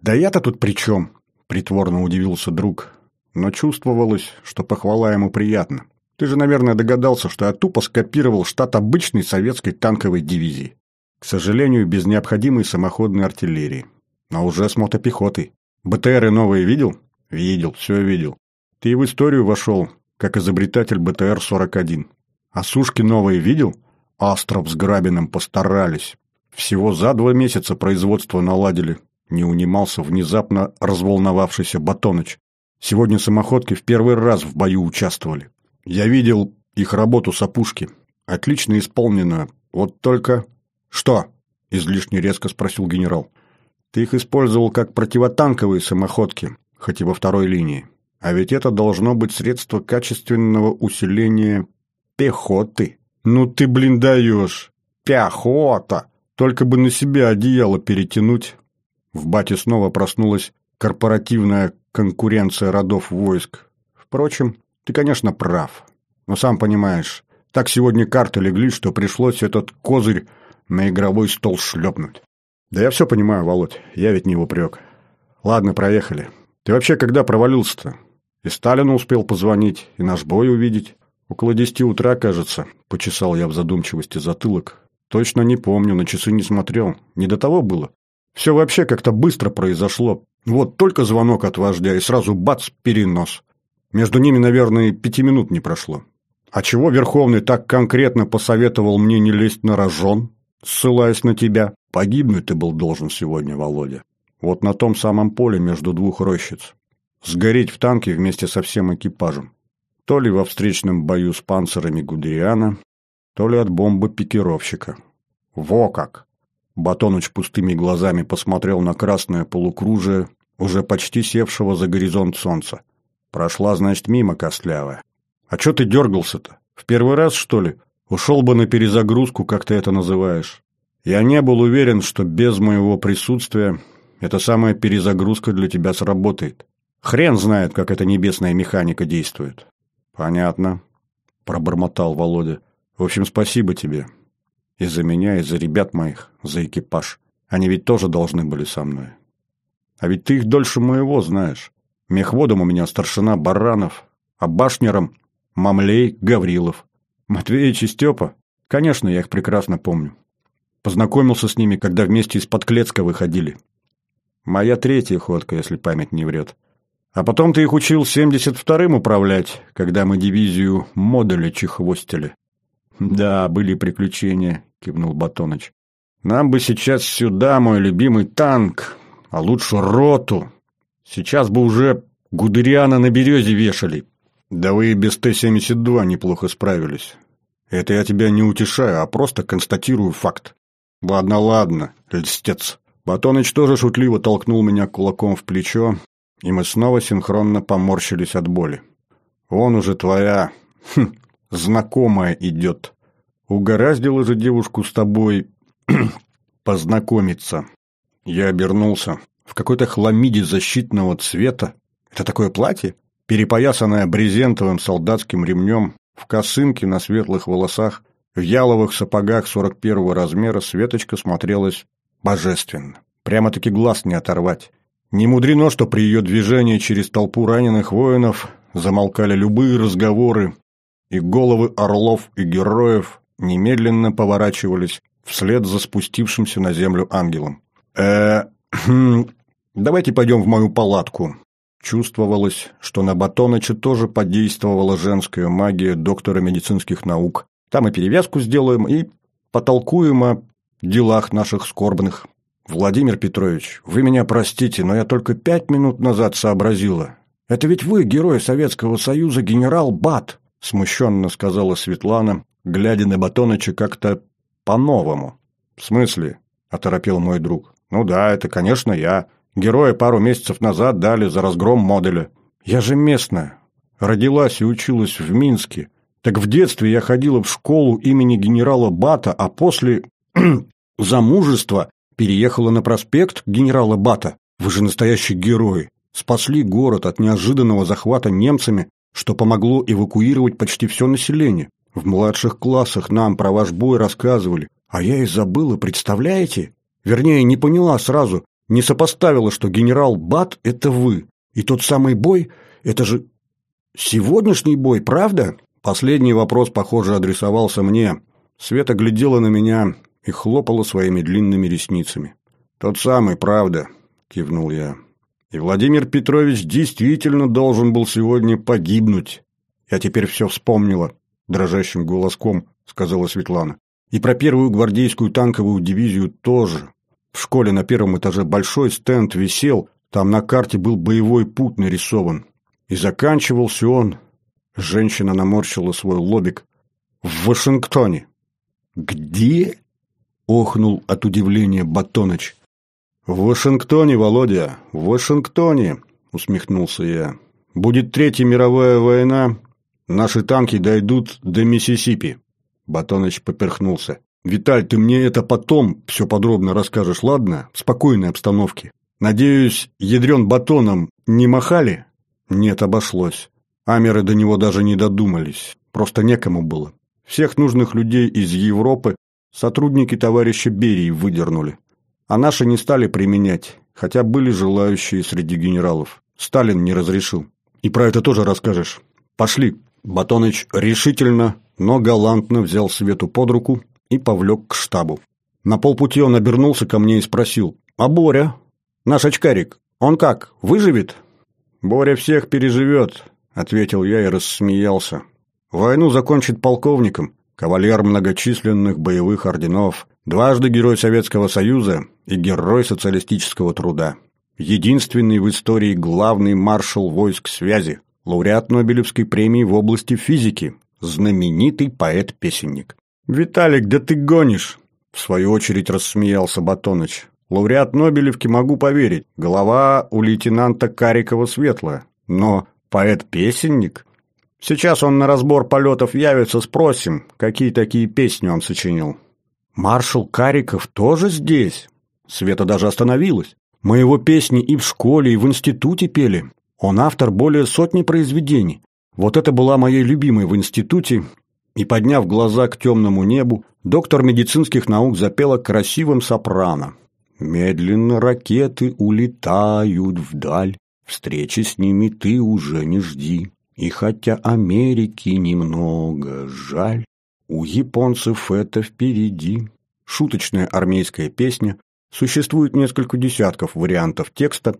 «Да я-то тут при чем?» – притворно удивился друг. Но чувствовалось, что похвала ему приятна. «Ты же, наверное, догадался, что я тупо скопировал штат обычной советской танковой дивизии. К сожалению, без необходимой самоходной артиллерии. Но уже с мотопехотой. БТРы новые видел?» «Видел, все видел. Ты в историю вошел, как изобретатель БТР-41. А сушки новые видел? Астров с Грабиным постарались. Всего за два месяца производство наладили. Не унимался внезапно разволновавшийся Батоныч. Сегодня самоходки в первый раз в бою участвовали. Я видел их работу с опушки. Отлично исполненную. Вот только... Что? Излишне резко спросил генерал. Ты их использовал как противотанковые самоходки, хоть и во второй линии. А ведь это должно быть средство качественного усиления пехоты. Ну ты, блин, даешь. Пехота. Только бы на себя одеяло перетянуть. В бате снова проснулась корпоративная конкуренция родов войск. Впрочем, ты, конечно, прав. Но сам понимаешь, так сегодня карты легли, что пришлось этот козырь на игровой стол шлепнуть. Да я все понимаю, Володь, я ведь не в упрек. Ладно, проехали. Ты вообще когда провалился-то? И Сталину успел позвонить, и наш бой увидеть. Около десяти утра, кажется, почесал я в задумчивости затылок. Точно не помню, на часы не смотрел. Не до того было. Все вообще как-то быстро произошло. Вот только звонок от вождя, и сразу бац, перенос. Между ними, наверное, пяти минут не прошло. А чего Верховный так конкретно посоветовал мне не лезть на рожон, ссылаясь на тебя? Погибнуть ты был должен сегодня, Володя. Вот на том самом поле между двух рощиц сгореть в танке вместе со всем экипажем. То ли во встречном бою с панцирами Гудериана, то ли от бомбы пикировщика. Во как! Батоныч пустыми глазами посмотрел на красное полукружие, уже почти севшего за горизонт солнца. Прошла, значит, мимо костлявая. А чё ты дергался-то? В первый раз, что ли? Ушел бы на перезагрузку, как ты это называешь. Я не был уверен, что без моего присутствия эта самая перезагрузка для тебя сработает. Хрен знает, как эта небесная механика действует. Понятно, пробормотал Володя. В общем, спасибо тебе. И за меня, и за ребят моих, за экипаж. Они ведь тоже должны были со мной. А ведь ты их дольше моего знаешь. Мехводом у меня старшина Баранов, а башнером Мамлей Гаврилов. Матвеич и Степа? Конечно, я их прекрасно помню. Познакомился с ними, когда вместе из-под Клецка выходили. Моя третья ходка, если память не врет. А потом ты их учил 72-м управлять, когда мы дивизию модуля чехвостили. Да, были приключения, кивнул Батоныч. Нам бы сейчас сюда, мой любимый танк, а лучше роту. Сейчас бы уже Гудериана на березе вешали. Да вы и без Т-72 неплохо справились. Это я тебя не утешаю, а просто констатирую факт. Ладно, ладно, льстец. Батоныч тоже шутливо толкнул меня кулаком в плечо, и мы снова синхронно поморщились от боли. «Он уже твоя... Хм, знакомая идет. Угораздило же девушку с тобой... познакомиться». Я обернулся. В какой-то хламиде защитного цвета Это такое платье? Перепоясанное брезентовым солдатским ремнем, в косынке на светлых волосах, в яловых сапогах 41 размера Светочка смотрелась божественно. Прямо-таки глаз не оторвать. Не мудрено, что при ее движении через толпу раненых воинов замолкали любые разговоры, и головы орлов и героев немедленно поворачивались вслед за спустившимся на землю ангелом. э хм, давайте пойдем в мою палатку». Чувствовалось, что на Батоныча тоже подействовала женская магия доктора медицинских наук. Там и перевязку сделаем, и потолкуем о делах наших скорбных. Владимир Петрович, вы меня простите, но я только пять минут назад сообразила. Это ведь вы, герой Советского Союза, генерал Бат, смущенно сказала Светлана, глядя на Батоныча как-то по-новому. «В смысле?» – оторопел мой друг. «Ну да, это, конечно, я. Героя пару месяцев назад дали за разгром модуля. Я же местная. Родилась и училась в Минске. Так в детстве я ходила в школу имени генерала Бата, а после замужества переехала на проспект генерала Бата. Вы же настоящий герой. Спасли город от неожиданного захвата немцами, что помогло эвакуировать почти все население. В младших классах нам про ваш бой рассказывали, а я и забыла, представляете? Вернее, не поняла сразу, не сопоставила, что генерал Бат – это вы. И тот самый бой – это же сегодняшний бой, правда? Последний вопрос, похоже, адресовался мне. Света глядела на меня и хлопала своими длинными ресницами. «Тот самый, правда», – кивнул я. «И Владимир Петрович действительно должен был сегодня погибнуть. Я теперь все вспомнила дрожащим голоском сказала Светлана. И про первую гвардейскую танковую дивизию тоже. В школе на первом этаже большой стенд висел, там на карте был боевой путь нарисован. И заканчивался он, женщина наморщила свой лобик, в Вашингтоне. «Где?» — охнул от удивления Батоныч. «В Вашингтоне, Володя, в Вашингтоне», — усмехнулся я. «Будет Третья мировая война, Наши танки дойдут до Миссисипи. Батоныч поперхнулся. Виталь, ты мне это потом все подробно расскажешь, ладно? В спокойной обстановке. Надеюсь, ядрен батоном не махали? Нет, обошлось. Амеры до него даже не додумались. Просто некому было. Всех нужных людей из Европы сотрудники товарища Берии выдернули. А наши не стали применять, хотя были желающие среди генералов. Сталин не разрешил. И про это тоже расскажешь. Пошли. Батоныч решительно, но галантно взял Свету под руку и повлек к штабу. На полпути он обернулся ко мне и спросил, «А Боря? Наш очкарик, он как, выживет?» «Боря всех переживет», — ответил я и рассмеялся. «Войну закончит полковником, кавалер многочисленных боевых орденов, дважды Герой Советского Союза и Герой социалистического труда. Единственный в истории главный маршал войск связи, лауреат Нобелевской премии в области физики, знаменитый поэт-песенник. «Виталик, да ты гонишь!» В свою очередь рассмеялся Батоныч. «Лауреат Нобелевки могу поверить. Голова у лейтенанта Карикова светлая. Но поэт-песенник? Сейчас он на разбор полетов явится, спросим, какие такие песни он сочинил». «Маршал Кариков тоже здесь?» Света даже остановилась. «Мы его песни и в школе, и в институте пели. Он автор более сотни произведений. Вот это была моей любимой в институте, и, подняв глаза к темному небу, доктор медицинских наук запела красивым сопрано. «Медленно ракеты улетают вдаль, встречи с ними ты уже не жди. И хотя Америки немного жаль, у японцев это впереди». Шуточная армейская песня, существует несколько десятков вариантов текста,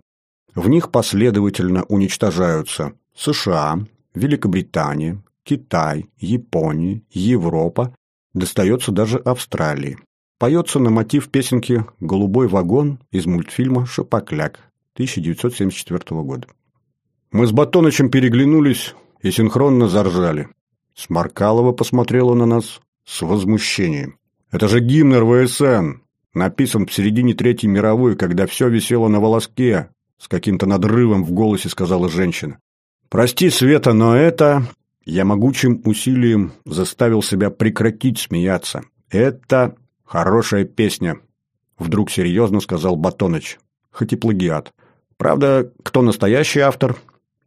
в них последовательно уничтожаются США, Великобритания, Китай, Япония, Европа, достается даже Австралии. Поется на мотив песенки «Голубой вагон» из мультфильма «Шапокляк» 1974 года. Мы с Батонычем переглянулись и синхронно заржали. Сморкалова посмотрела на нас с возмущением. «Это же гимн РВСН, написан в середине Третьей мировой, когда все висело на волоске, с каким-то надрывом в голосе сказала женщина. «Прости, Света, но это...» Я могучим усилием заставил себя прекратить смеяться. «Это хорошая песня», — вдруг серьезно сказал Батоныч. Хоть и плагиат. Правда, кто настоящий автор,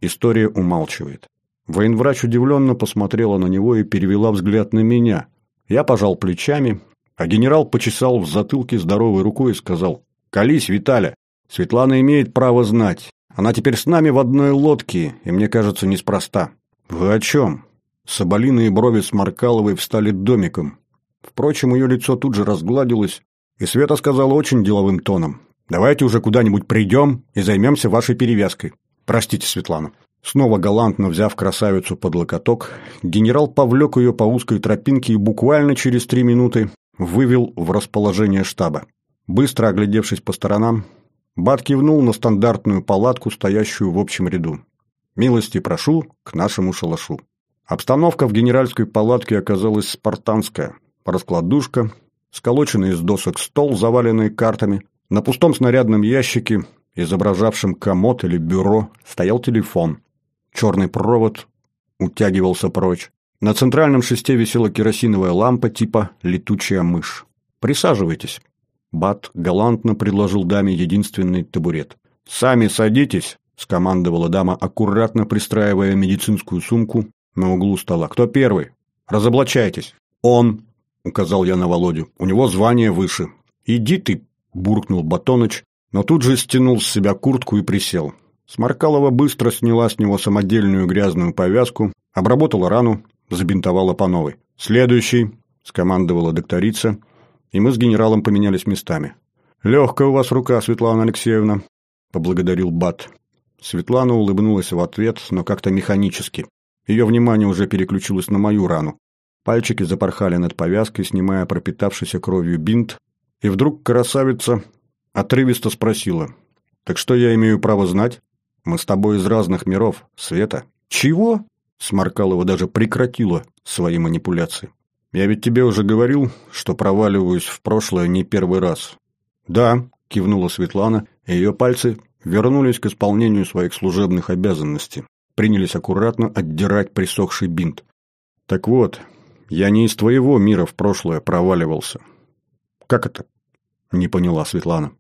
История умалчивает. Военврач удивленно посмотрела на него и перевела взгляд на меня. Я пожал плечами, а генерал почесал в затылке здоровой рукой и сказал «Колись, Виталя, Светлана имеет право знать. Она теперь с нами в одной лодке, и мне кажется, неспроста». «Вы о чем?» Соболиные брови Сморкаловой встали домиком. Впрочем, ее лицо тут же разгладилось, и Света сказала очень деловым тоном. «Давайте уже куда-нибудь придем и займемся вашей перевязкой. Простите, Светлана». Снова галантно взяв красавицу под локоток, генерал повлек ее по узкой тропинке и буквально через три минуты вывел в расположение штаба. Быстро оглядевшись по сторонам, Бат кивнул на стандартную палатку, стоящую в общем ряду. «Милости прошу к нашему шалашу». Обстановка в генеральской палатке оказалась спартанская. Раскладушка, сколоченный из досок стол, заваленный картами, на пустом снарядном ящике, изображавшем комод или бюро, стоял телефон. Черный провод утягивался прочь. На центральном шесте висела керосиновая лампа типа «летучая мышь». «Присаживайтесь». Бат галантно предложил даме единственный табурет. «Сами садитесь», — скомандовала дама, аккуратно пристраивая медицинскую сумку на углу стола. «Кто первый? Разоблачайтесь». «Он», — указал я на Володю. «У него звание выше». «Иди ты», — буркнул Батоныч, но тут же стянул с себя куртку и присел. Сморкалова быстро сняла с него самодельную грязную повязку, обработала рану, забинтовала по новой. «Следующий!» – скомандовала докторица, и мы с генералом поменялись местами. «Легкая у вас рука, Светлана Алексеевна», – поблагодарил Бат. Светлана улыбнулась в ответ, но как-то механически. Ее внимание уже переключилось на мою рану. Пальчики запорхали над повязкой, снимая пропитавшийся кровью бинт, и вдруг красавица отрывисто спросила. «Так что я имею право знать?» Мы с тобой из разных миров, Света». «Чего?» Сморкалова даже прекратила свои манипуляции. «Я ведь тебе уже говорил, что проваливаюсь в прошлое не первый раз». «Да», – кивнула Светлана, и ее пальцы вернулись к исполнению своих служебных обязанностей. Принялись аккуратно отдирать присохший бинт. «Так вот, я не из твоего мира в прошлое проваливался». «Как это?» – не поняла Светлана.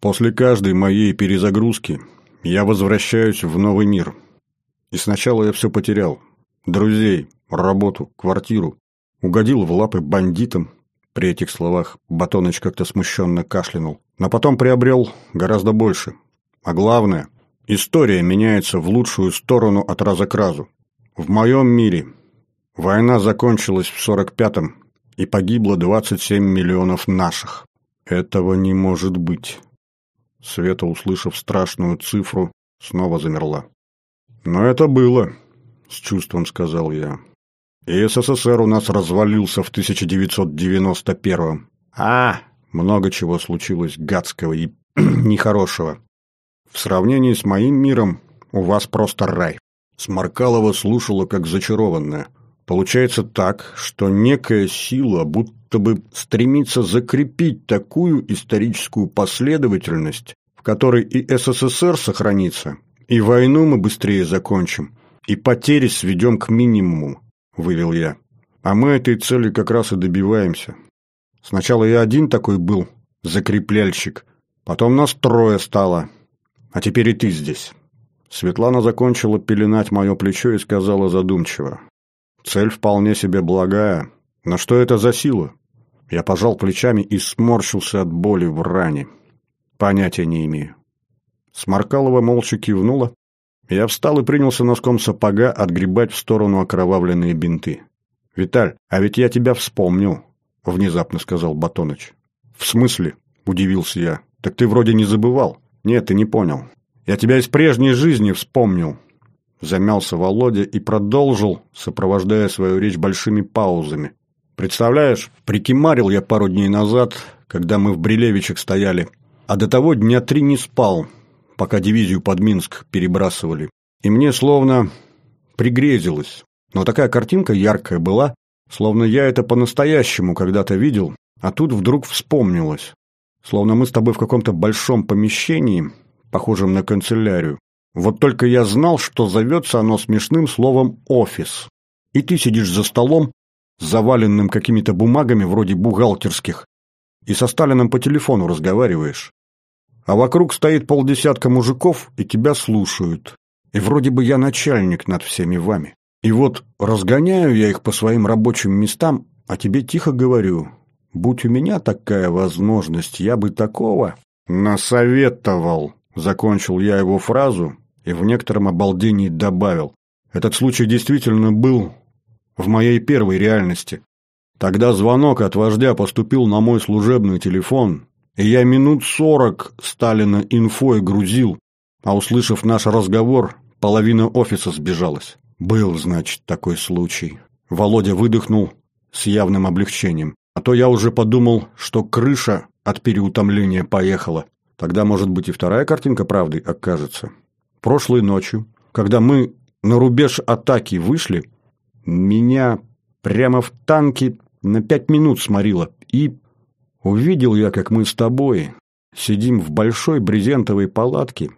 «После каждой моей перезагрузки я возвращаюсь в новый мир. И сначала я все потерял. Друзей, работу, квартиру. Угодил в лапы бандитам. При этих словах Батоныч как-то смущенно кашлянул. Но потом приобрел гораздо больше. А главное, история меняется в лучшую сторону от раза к разу. В моем мире война закончилась в 45-м, и погибло 27 миллионов наших. Этого не может быть. Света, услышав страшную цифру, снова замерла. «Но это было», — с чувством сказал я. «И СССР у нас развалился в 1991-м. А, много чего случилось гадского и нехорошего. В сравнении с моим миром у вас просто рай». Сморкалова слушала как зачарованная. Получается так, что некая сила будто бы стремится закрепить такую историческую последовательность, в которой и СССР сохранится, и войну мы быстрее закончим, и потери сведем к минимуму, вывел я. А мы этой цели как раз и добиваемся. Сначала я один такой был, закрепляльщик, потом нас трое стало, а теперь и ты здесь. Светлана закончила пеленать мое плечо и сказала задумчиво. Цель вполне себе благая. Но что это за сила? Я пожал плечами и сморщился от боли в ране. Понятия не имею. Сморкалова молча кивнула. Я встал и принялся носком сапога отгребать в сторону окровавленные бинты. «Виталь, а ведь я тебя вспомнил», — внезапно сказал Батоныч. «В смысле?» — удивился я. «Так ты вроде не забывал». «Нет, ты не понял. Я тебя из прежней жизни вспомнил. Замялся Володя и продолжил, сопровождая свою речь большими паузами. «Представляешь, прикимарил я пару дней назад, когда мы в Брилевичах стояли, а до того дня три не спал, пока дивизию под Минск перебрасывали. И мне словно пригрезилось. Но такая картинка яркая была, словно я это по-настоящему когда-то видел, а тут вдруг вспомнилось. Словно мы с тобой в каком-то большом помещении, похожем на канцелярию, вот только я знал, что зовется оно смешным словом «офис». И ты сидишь за столом, заваленным какими-то бумагами вроде бухгалтерских, и со Сталином по телефону разговариваешь. А вокруг стоит полдесятка мужиков и тебя слушают. И вроде бы я начальник над всеми вами. И вот разгоняю я их по своим рабочим местам, а тебе тихо говорю, будь у меня такая возможность, я бы такого насоветовал. Закончил я его фразу и в некотором обалдении добавил. Этот случай действительно был в моей первой реальности. Тогда звонок от вождя поступил на мой служебный телефон, и я минут сорок Сталина инфой грузил, а услышав наш разговор, половина офиса сбежалась. Был, значит, такой случай. Володя выдохнул с явным облегчением. А то я уже подумал, что крыша от переутомления поехала. Тогда, может быть, и вторая картинка правды окажется. Прошлой ночью, когда мы на рубеж атаки вышли, меня прямо в танке на пять минут сморило. И увидел я, как мы с тобой сидим в большой брезентовой палатке,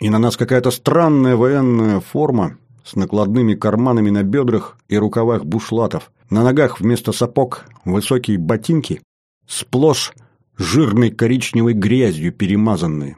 и на нас какая-то странная военная форма с накладными карманами на бедрах и рукавах бушлатов. На ногах вместо сапог высокие ботинки, сплошь жирной коричневой грязью перемазанные.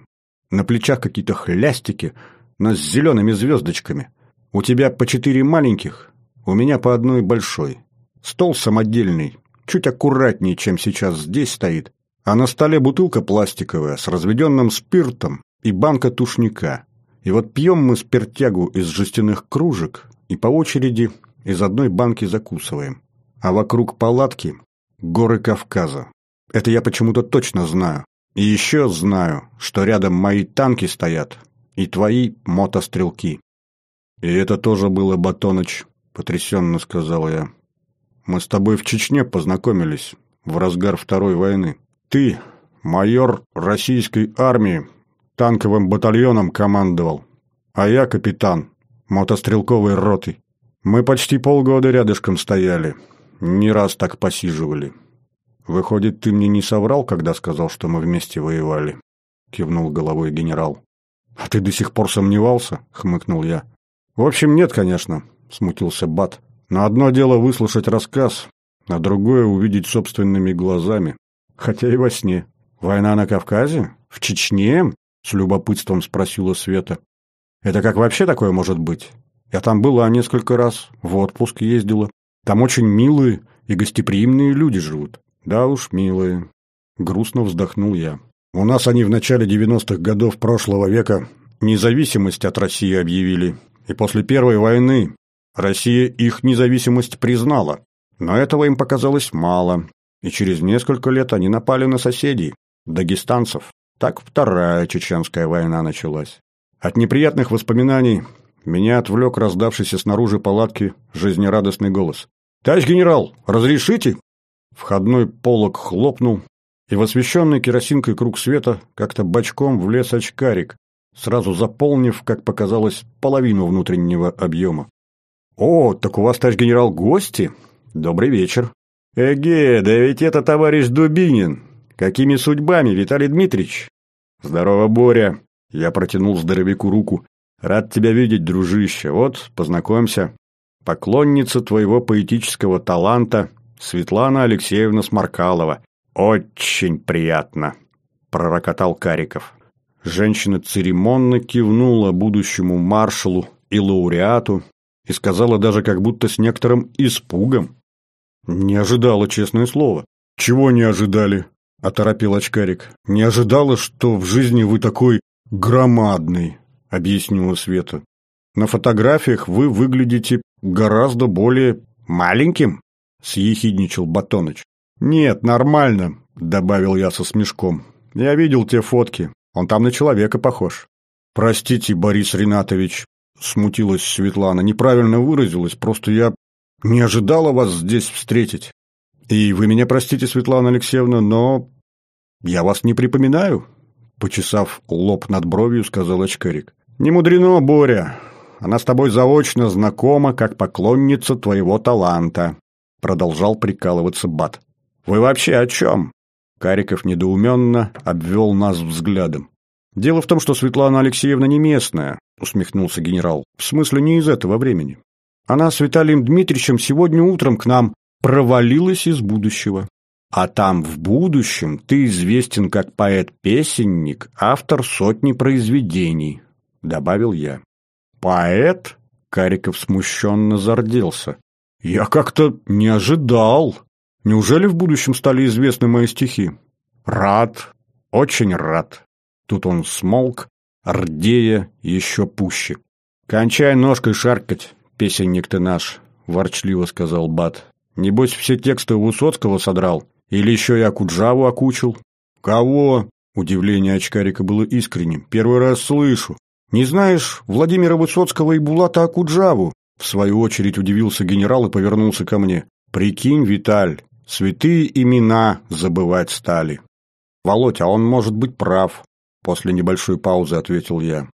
На плечах какие-то хлястики, но с зелеными звездочками. У тебя по четыре маленьких, у меня по одной большой. Стол самодельный, чуть аккуратнее, чем сейчас здесь стоит, а на столе бутылка пластиковая с разведенным спиртом и банка тушника. И вот пьем мы спиртягу из жестяных кружек и по очереди из одной банки закусываем. А вокруг палатки горы Кавказа. Это я почему-то точно знаю. И еще знаю, что рядом мои танки стоят и твои мотострелки. И это тоже было, Батоныч, потрясенно сказал я. Мы с тобой в Чечне познакомились в разгар Второй войны. Ты, майор российской армии, танковым батальоном командовал, а я капитан мотострелковой роты. Мы почти полгода рядышком стояли, не раз так посиживали. Выходит, ты мне не соврал, когда сказал, что мы вместе воевали? Кивнул головой генерал. А ты до сих пор сомневался? Хмыкнул я. В общем, нет, конечно, смутился Бат. Но одно дело выслушать рассказ, а другое увидеть собственными глазами. Хотя и во сне. Война на Кавказе? В Чечне? С любопытством спросила Света. Это как вообще такое может быть? Я там была несколько раз, в отпуск ездила. Там очень милые и гостеприимные люди живут. Да уж, милые. Грустно вздохнул я. У нас они в начале 90-х годов прошлого века независимость от России объявили. И после Первой войны Россия их независимость признала. Но этого им показалось мало. И через несколько лет они напали на соседей, дагестанцев. Так Вторая Чеченская война началась. От неприятных воспоминаний меня отвлек раздавшийся снаружи палатки жизнерадостный голос. «Товарищ генерал, разрешите?» Входной полог хлопнул, и в освещенный керосинкой круг света как-то бочком влез очкарик, сразу заполнив, как показалось, половину внутреннего объема. «О, так у вас, товарищ генерал, гости? Добрый вечер!» «Эге, да ведь это товарищ Дубинин! Какими судьбами, Виталий Дмитриевич?» «Здорово, Боря!» Я протянул здоровяку руку. «Рад тебя видеть, дружище. Вот, познакомься. Поклонница твоего поэтического таланта Светлана Алексеевна Сморкалова. Очень приятно!» Пророкотал Кариков. Женщина церемонно кивнула будущему маршалу и лауреату и сказала даже как будто с некоторым испугом. «Не ожидала, честное слово». «Чего не ожидали?» – оторопил очкарик. «Не ожидала, что в жизни вы такой громадный», – объяснила Света. «На фотографиях вы выглядите гораздо более маленьким», – съехидничал Батоныч. «Нет, нормально», – добавил я со смешком. «Я видел те фотки. Он там на человека похож». «Простите, Борис Ринатович», – смутилась Светлана. «Неправильно выразилась. Просто я не ожидала вас здесь встретить. И вы меня простите, Светлана Алексеевна, но я вас не припоминаю, почесав лоб над бровью, сказал очкарик. Не мудрено, Боря. Она с тобой заочно знакома, как поклонница твоего таланта, продолжал прикалываться Бат. Вы вообще о чем? Кариков недоуменно обвел нас взглядом. «Дело в том, что Светлана Алексеевна не местная», — усмехнулся генерал. «В смысле, не из этого времени. Она с Виталием Дмитриевичем сегодня утром к нам провалилась из будущего. А там в будущем ты известен как поэт-песенник, автор сотни произведений», — добавил я. поэт?» Кариков смущенно зарделся. «Я как-то не ожидал. Неужели в будущем стали известны мои стихи?» «Рад, очень рад». Тут он смолк, рдея еще пуще. «Кончай ножкой шаркать, песенник ты наш», — ворчливо сказал Бат. «Небось, все тексты Высоцкого содрал? Или еще и Акуджаву окучил?» «Кого?» — удивление очкарика было искренним. «Первый раз слышу. Не знаешь Владимира Высоцкого и Булата Акуджаву?» В свою очередь удивился генерал и повернулся ко мне. «Прикинь, Виталь, святые имена забывать стали». «Володь, а он может быть прав», — после небольшой паузы ответил я.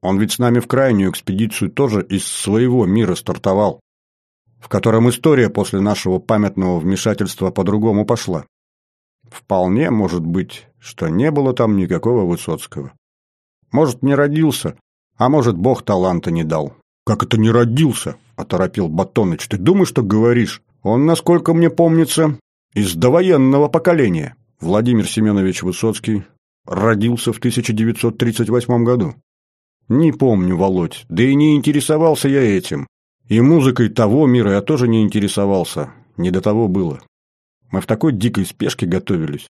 «Он ведь с нами в крайнюю экспедицию тоже из своего мира стартовал, в котором история после нашего памятного вмешательства по-другому пошла. Вполне может быть, что не было там никакого Высоцкого. Может, не родился, а может, Бог таланта не дал. «Как это не родился?» – оторопил Батоныч. «Ты думаешь, что говоришь? Он, насколько мне помнится, из довоенного поколения. Владимир Семенович Высоцкий родился в 1938 году. Не помню, Володь, да и не интересовался я этим. И музыкой того мира я тоже не интересовался. Не до того было. Мы в такой дикой спешке готовились.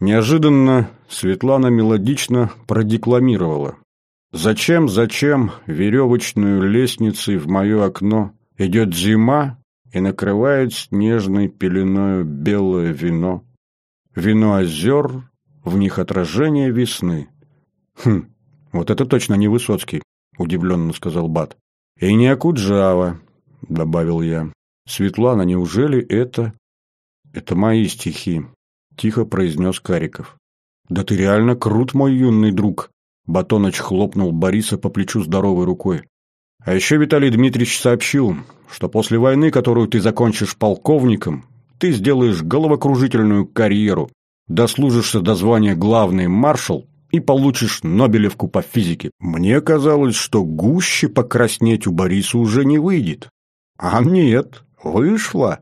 Неожиданно Светлана мелодично продекламировала. «Зачем, зачем веревочную лестницей в мое окно идет зима и накрывает снежной пеленою белое вино? Вино озер, в них отражение весны». «Хм, вот это точно не Высоцкий», — удивленно сказал Бат. «И не Акуджава», — добавил я. «Светлана, неужели это...» «Это мои стихи», — тихо произнес Кариков. «Да ты реально крут, мой юный друг!» Батоныч хлопнул Бориса по плечу здоровой рукой. «А еще Виталий Дмитриевич сообщил, что после войны, которую ты закончишь полковником, ты сделаешь головокружительную карьеру, дослужишься до звания главный маршал и получишь Нобелевку по физике. Мне казалось, что гуще покраснеть у Бориса уже не выйдет. А нет, вышло.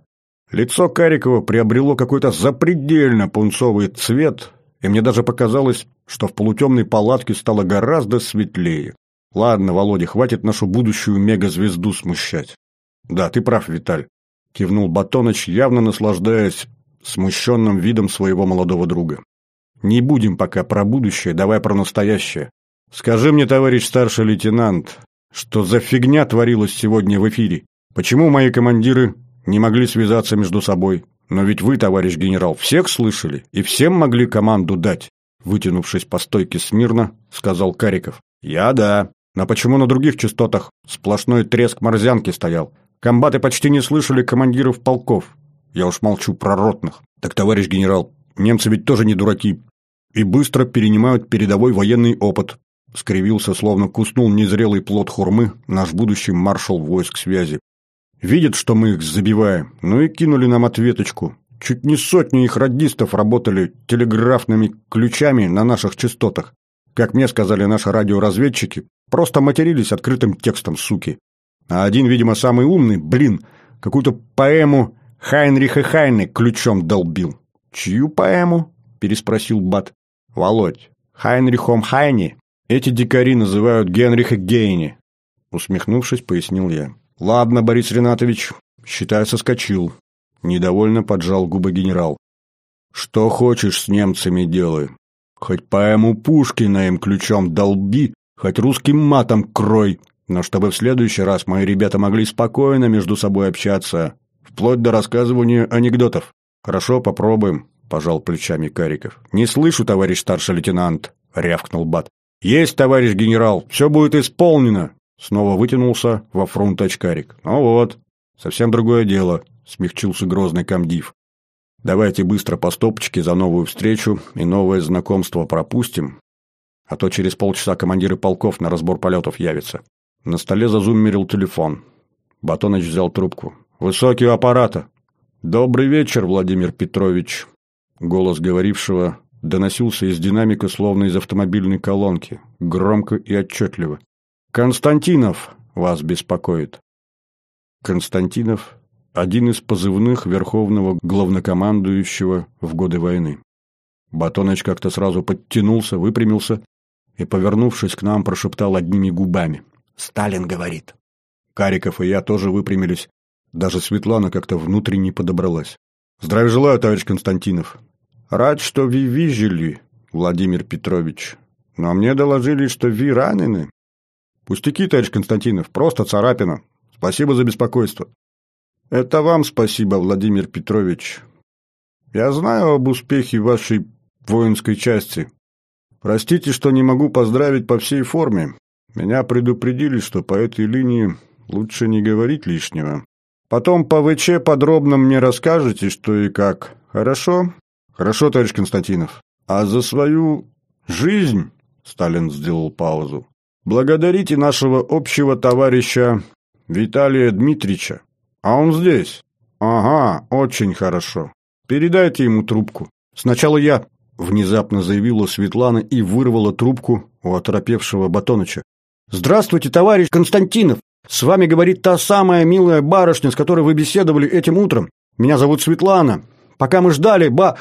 Лицо Карикова приобрело какой-то запредельно пунцовый цвет, и мне даже показалось, что в полутемной палатке стало гораздо светлее. Ладно, Володя, хватит нашу будущую мегазвезду смущать. Да, ты прав, Виталь, кивнул Батоныч, явно наслаждаясь смущенным видом своего молодого друга. Не будем пока про будущее, давай про настоящее. Скажи мне, товарищ старший лейтенант, что за фигня творилась сегодня в эфире? Почему мои командиры не могли связаться между собой. Но ведь вы, товарищ генерал, всех слышали и всем могли команду дать. Вытянувшись по стойке смирно, сказал Кариков. Я да. Но почему на других частотах сплошной треск морзянки стоял? Комбаты почти не слышали командиров полков. Я уж молчу про ротных. Так, товарищ генерал, немцы ведь тоже не дураки. И быстро перенимают передовой военный опыт. Скривился, словно куснул незрелый плод хурмы наш будущий маршал войск связи. Видят, что мы их забиваем, ну и кинули нам ответочку. Чуть не сотни их радистов работали телеграфными ключами на наших частотах. Как мне сказали наши радиоразведчики, просто матерились открытым текстом, суки. А один, видимо, самый умный, блин, какую-то поэму Хайнриха Хайны ключом долбил. «Чью поэму?» – переспросил Бат. «Володь, Хайнрихом Хайни эти дикари называют Генриха Гейни», – усмехнувшись, пояснил я. «Ладно, Борис Ринатович, считай, соскочил». Недовольно поджал губы генерал. «Что хочешь с немцами делай. Хоть поэму Пушкина им ключом долби, хоть русским матом крой, но чтобы в следующий раз мои ребята могли спокойно между собой общаться, вплоть до рассказывания анекдотов. Хорошо, попробуем», – пожал плечами Кариков. «Не слышу, товарищ старший лейтенант», – рявкнул Бат. «Есть, товарищ генерал, все будет исполнено», Снова вытянулся во фронт очкарик. «Ну вот, совсем другое дело», — смягчился грозный комдив. «Давайте быстро по стопочке за новую встречу и новое знакомство пропустим, а то через полчаса командиры полков на разбор полетов явятся». На столе зазуммерил телефон. Батоныч взял трубку. «Высокий аппарата». «Добрый вечер, Владимир Петрович». Голос говорившего доносился из динамика, словно из автомобильной колонки, громко и отчетливо. «Константинов вас беспокоит». Константинов – один из позывных верховного главнокомандующего в годы войны. Батоныч как-то сразу подтянулся, выпрямился и, повернувшись к нам, прошептал одними губами. Сталин говорит. Кариков и я тоже выпрямились. Даже Светлана как-то внутренне подобралась. Здравия желаю, товарищ Константинов. Рад, что вы видели, Владимир Петрович. Но мне доложили, что вы ранены. Пустяки, товарищ Константинов, просто царапина. Спасибо за беспокойство. Это вам спасибо, Владимир Петрович. Я знаю об успехе вашей воинской части. Простите, что не могу поздравить по всей форме. Меня предупредили, что по этой линии лучше не говорить лишнего. Потом по ВЧ подробно мне расскажете, что и как. Хорошо? Хорошо, товарищ Константинов. А за свою жизнь, Сталин сделал паузу, благодарите нашего общего товарища Виталия Дмитриевича. А он здесь? Ага, очень хорошо. Передайте ему трубку. Сначала я, внезапно заявила Светлана и вырвала трубку у оторопевшего Батоныча. «Здравствуйте, товарищ Константинов! С вами говорит та самая милая барышня, с которой вы беседовали этим утром. Меня зовут Светлана. Пока мы ждали ба...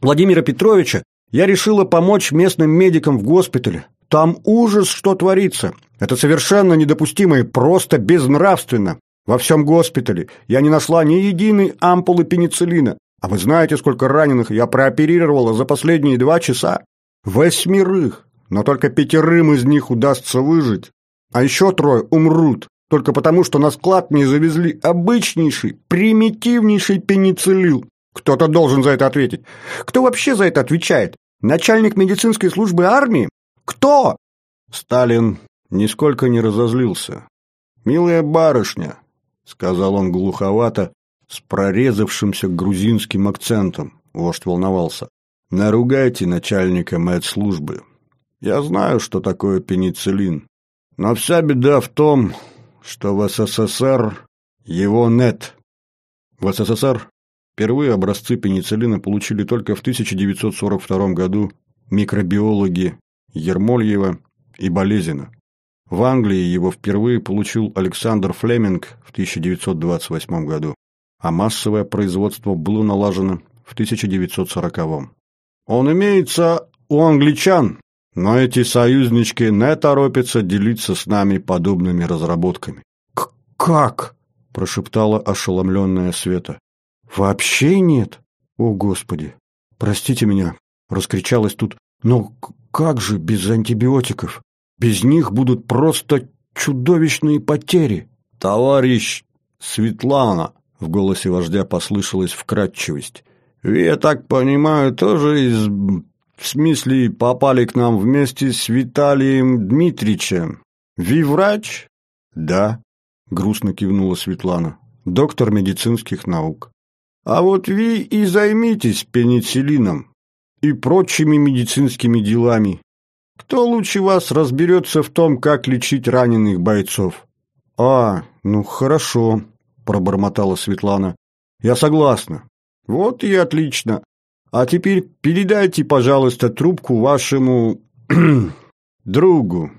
Владимира Петровича, я решила помочь местным медикам в госпитале. Там ужас, что творится. Это совершенно недопустимо и просто безнравственно. Во всем госпитале я не нашла ни единой ампулы пенициллина. А вы знаете, сколько раненых я прооперировала за последние два часа? Восьмерых. Но только пятерым из них удастся выжить. А еще трое умрут, только потому, что на склад не завезли обычнейший, примитивнейший пенициллин. Кто-то должен за это ответить. Кто вообще за это отвечает? Начальник медицинской службы армии? Кто? Сталин нисколько не разозлился. «Милая барышня», — сказал он глуховато, с прорезавшимся грузинским акцентом, вождь волновался, — «наругайте начальника медслужбы. Я знаю, что такое пенициллин. Но вся беда в том, что в СССР его нет. В СССР впервые образцы пенициллина получили только в 1942 году микробиологи Ермольева и Болезина. В Англии его впервые получил Александр Флеминг в 1928 году, а массовое производство было налажено в 1940 -м. Он имеется у англичан, но эти союзнички не торопятся делиться с нами подобными разработками. «Как?» – прошептала ошеломленная Света. «Вообще нет? О, Господи! Простите меня!» – раскричалась тут. «Но как же без антибиотиков? Без них будут просто чудовищные потери!» «Товарищ Светлана!» – в голосе вождя послышалась вкратчивость. «Вы, я так понимаю, тоже из в смысле, попали к нам вместе с Виталием Дмитриевичем. Ви врач? Да, грустно кивнула Светлана. Доктор медицинских наук. А вот вы и займитесь пенициллином и прочими медицинскими делами. Кто лучше вас разберется в том, как лечить раненых бойцов? А, ну хорошо, пробормотала Светлана. Я согласна. Вот и отлично. А теперь передайте, пожалуйста, трубку вашему другу.